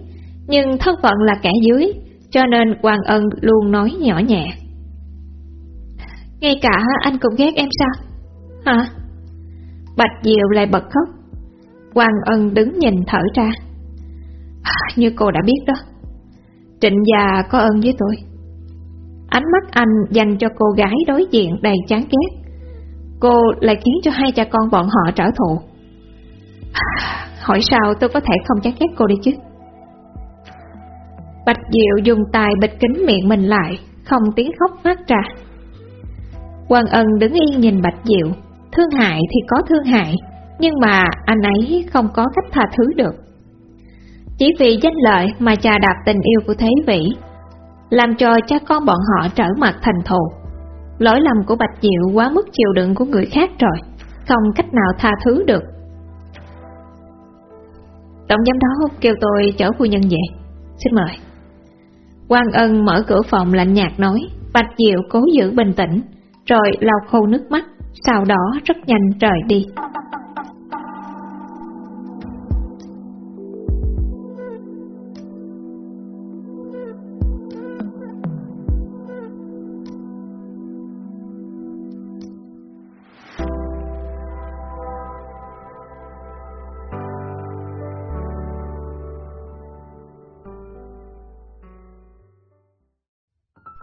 nhưng thân phận là kẻ dưới, cho nên Hoàng Ân luôn nói nhỏ nhẹ. Ngay cả anh cũng ghét em sao? Hả? Bạch Diệu lại bật khóc. Hoàng Ân đứng nhìn thở ra. À, như cô đã biết đó, Trịnh già có ơn với tôi. Ánh mắt anh dành cho cô gái đối diện đầy chán ghét. Cô lại khiến cho hai cha con bọn họ trở thù. Hỏi sao tôi có thể không chán ghét cô đi chứ? Bạch Diệu dùng tay bịt kính miệng mình lại, không tiếng khóc phát ra. Quan ân đứng yên nhìn Bạch Diệu, thương hại thì có thương hại, nhưng mà anh ấy không có cách tha thứ được. Chỉ vì danh lợi mà trà đạp tình yêu của Thế Vĩ, làm cho cha con bọn họ trở mặt thành thù. Lỗi lầm của Bạch Diệu quá mức chịu đựng của người khác rồi, không cách nào tha thứ được. Tổng giám đốc kêu tôi chở phu nhân về, xin mời. Quan Ân mở cửa phòng lạnh nhạt nói, Bạch Diệu cố giữ bình tĩnh, rồi lau khô nước mắt, sau đó rất nhanh rời đi.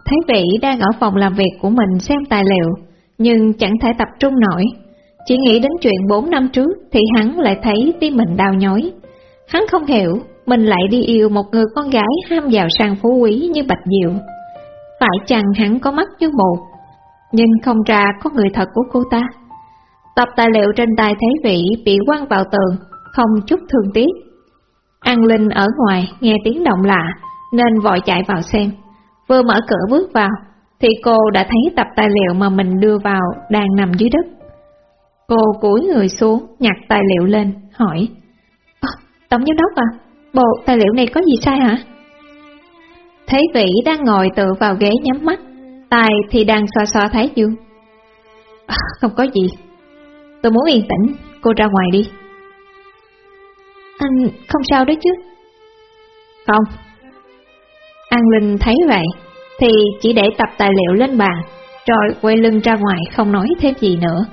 Thấy vị đang ở phòng làm việc của mình xem tài liệu, nhưng chẳng thể tập trung nổi. Chỉ nghĩ đến chuyện 4 năm trước thì hắn lại thấy tim mình đau nhói. Hắn không hiểu mình lại đi yêu một người con gái ham giàu sang phú quý như Bạch Diệu. Phải chăng hắn có mắt như mù, nhưng không ra có người thật của cô ta. Tập tài liệu trên tay Thế Vĩ bị quăng vào tường, không chút thương tiếc. An Linh ở ngoài nghe tiếng động lạ nên vội chạy vào xem. Vừa mở cửa bước vào, thì cô đã thấy tập tài liệu mà mình đưa vào đang nằm dưới đất. Cô cúi người xuống, nhặt tài liệu lên, hỏi. Tổng giám đốc à, bộ tài liệu này có gì sai hả? Thấy Vĩ đang ngồi tựa vào ghế nhắm mắt, tài thì đang xoa xoa thái dương. À, không có gì, tôi muốn yên tĩnh, cô ra ngoài đi. Anh không sao đấy chứ? Không, An Linh thấy vậy, thì chỉ để tập tài liệu lên bàn, rồi quay lưng ra ngoài không nói thêm gì nữa.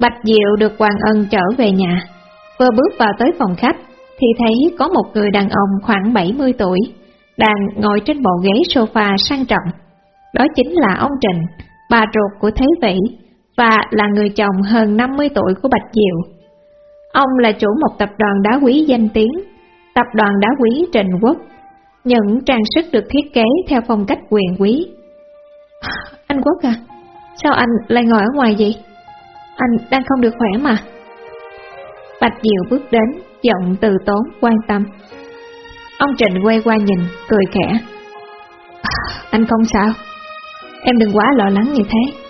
Bạch Diệu được Hoàng Ân trở về nhà, vừa bước vào tới phòng khách, thì thấy có một người đàn ông khoảng 70 tuổi, đang ngồi trên bộ ghế sofa sang trọng. Đó chính là ông Trịnh, bà ruột của Thế Vĩ, và là người chồng hơn 50 tuổi của Bạch Diệu. Ông là chủ một tập đoàn đá quý danh tiếng, tập đoàn đá quý Trịnh Quốc, những trang sức được thiết kế theo phong cách quyền quý. Anh Quốc à, sao anh lại ngồi ở ngoài vậy? Anh đang không được khỏe mà. Bạch Diệu bước đến, giọng từ tốn, quan tâm. Ông Trịnh quay qua nhìn, cười khẽ. anh không sao, em đừng quá lo lắng như thế.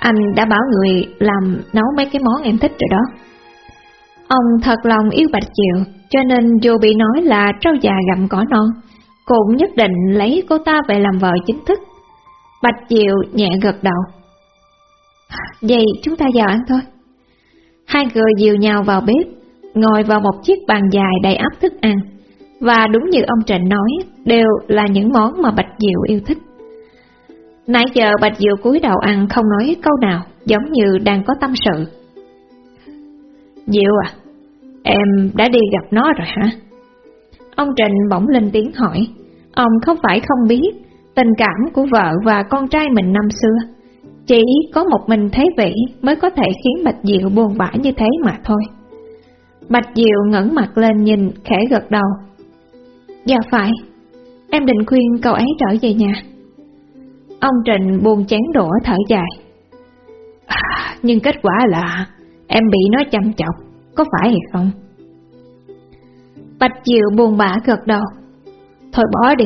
Anh đã bảo người làm nấu mấy cái món em thích rồi đó. Ông thật lòng yêu Bạch Diệu, cho nên dù bị nói là trâu già gặm cỏ non, cũng nhất định lấy cô ta về làm vợ chính thức. Bạch Diệu nhẹ gật đầu. Vậy chúng ta vào ăn thôi. Hai người dìu nhau vào bếp, ngồi vào một chiếc bàn dài đầy ắp thức ăn. Và đúng như ông Trịnh nói, đều là những món mà Bạch Diệu yêu thích. Nãy giờ Bạch Diệu cúi đầu ăn không nói câu nào, giống như đang có tâm sự. Diệu à, em đã đi gặp nó rồi hả? Ông Trịnh bỗng lên tiếng hỏi, ông không phải không biết tình cảm của vợ và con trai mình năm xưa. Chỉ có một mình Thế Vĩ mới có thể khiến Bạch Diệu buồn bã như thế mà thôi. Bạch Diệu ngẩng mặt lên nhìn khẽ gật đầu. Dạ phải, em định khuyên cậu ấy trở về nhà. Ông Trịnh buồn chán đổ thở dài. À, nhưng kết quả là em bị nó chăm chọc, có phải hay không? Bạch Diệu buồn bã gật đầu. Thôi bỏ đi,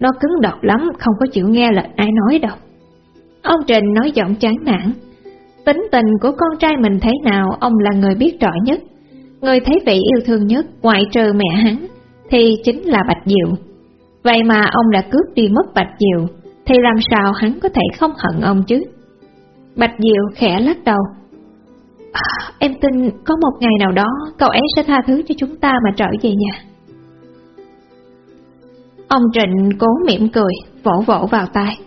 nó cứng độc lắm, không có chịu nghe lời ai nói đâu. Ông Trình nói giọng chán nản. Tính tình của con trai mình thế nào ông là người biết rõ nhất. Người thấy vị yêu thương nhất, ngoại trừ mẹ hắn, thì chính là Bạch Diệu. Vậy mà ông đã cướp đi mất Bạch Diệu, thì làm sao hắn có thể không hận ông chứ? Bạch Diệu khẽ lắc đầu. Em tin có một ngày nào đó cậu ấy sẽ tha thứ cho chúng ta mà trở về nhà. Ông Trịnh cố mỉm cười, vỗ vỗ vào tay.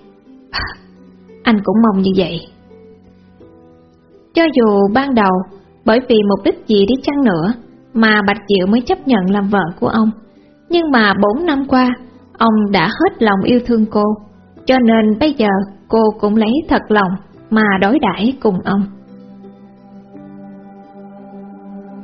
Anh cũng mong như vậy. Cho dù ban đầu, bởi vì mục đích gì đi chăng nữa, mà Bạch Diệu mới chấp nhận làm vợ của ông, nhưng mà bốn năm qua, ông đã hết lòng yêu thương cô, cho nên bây giờ cô cũng lấy thật lòng mà đối đãi cùng ông.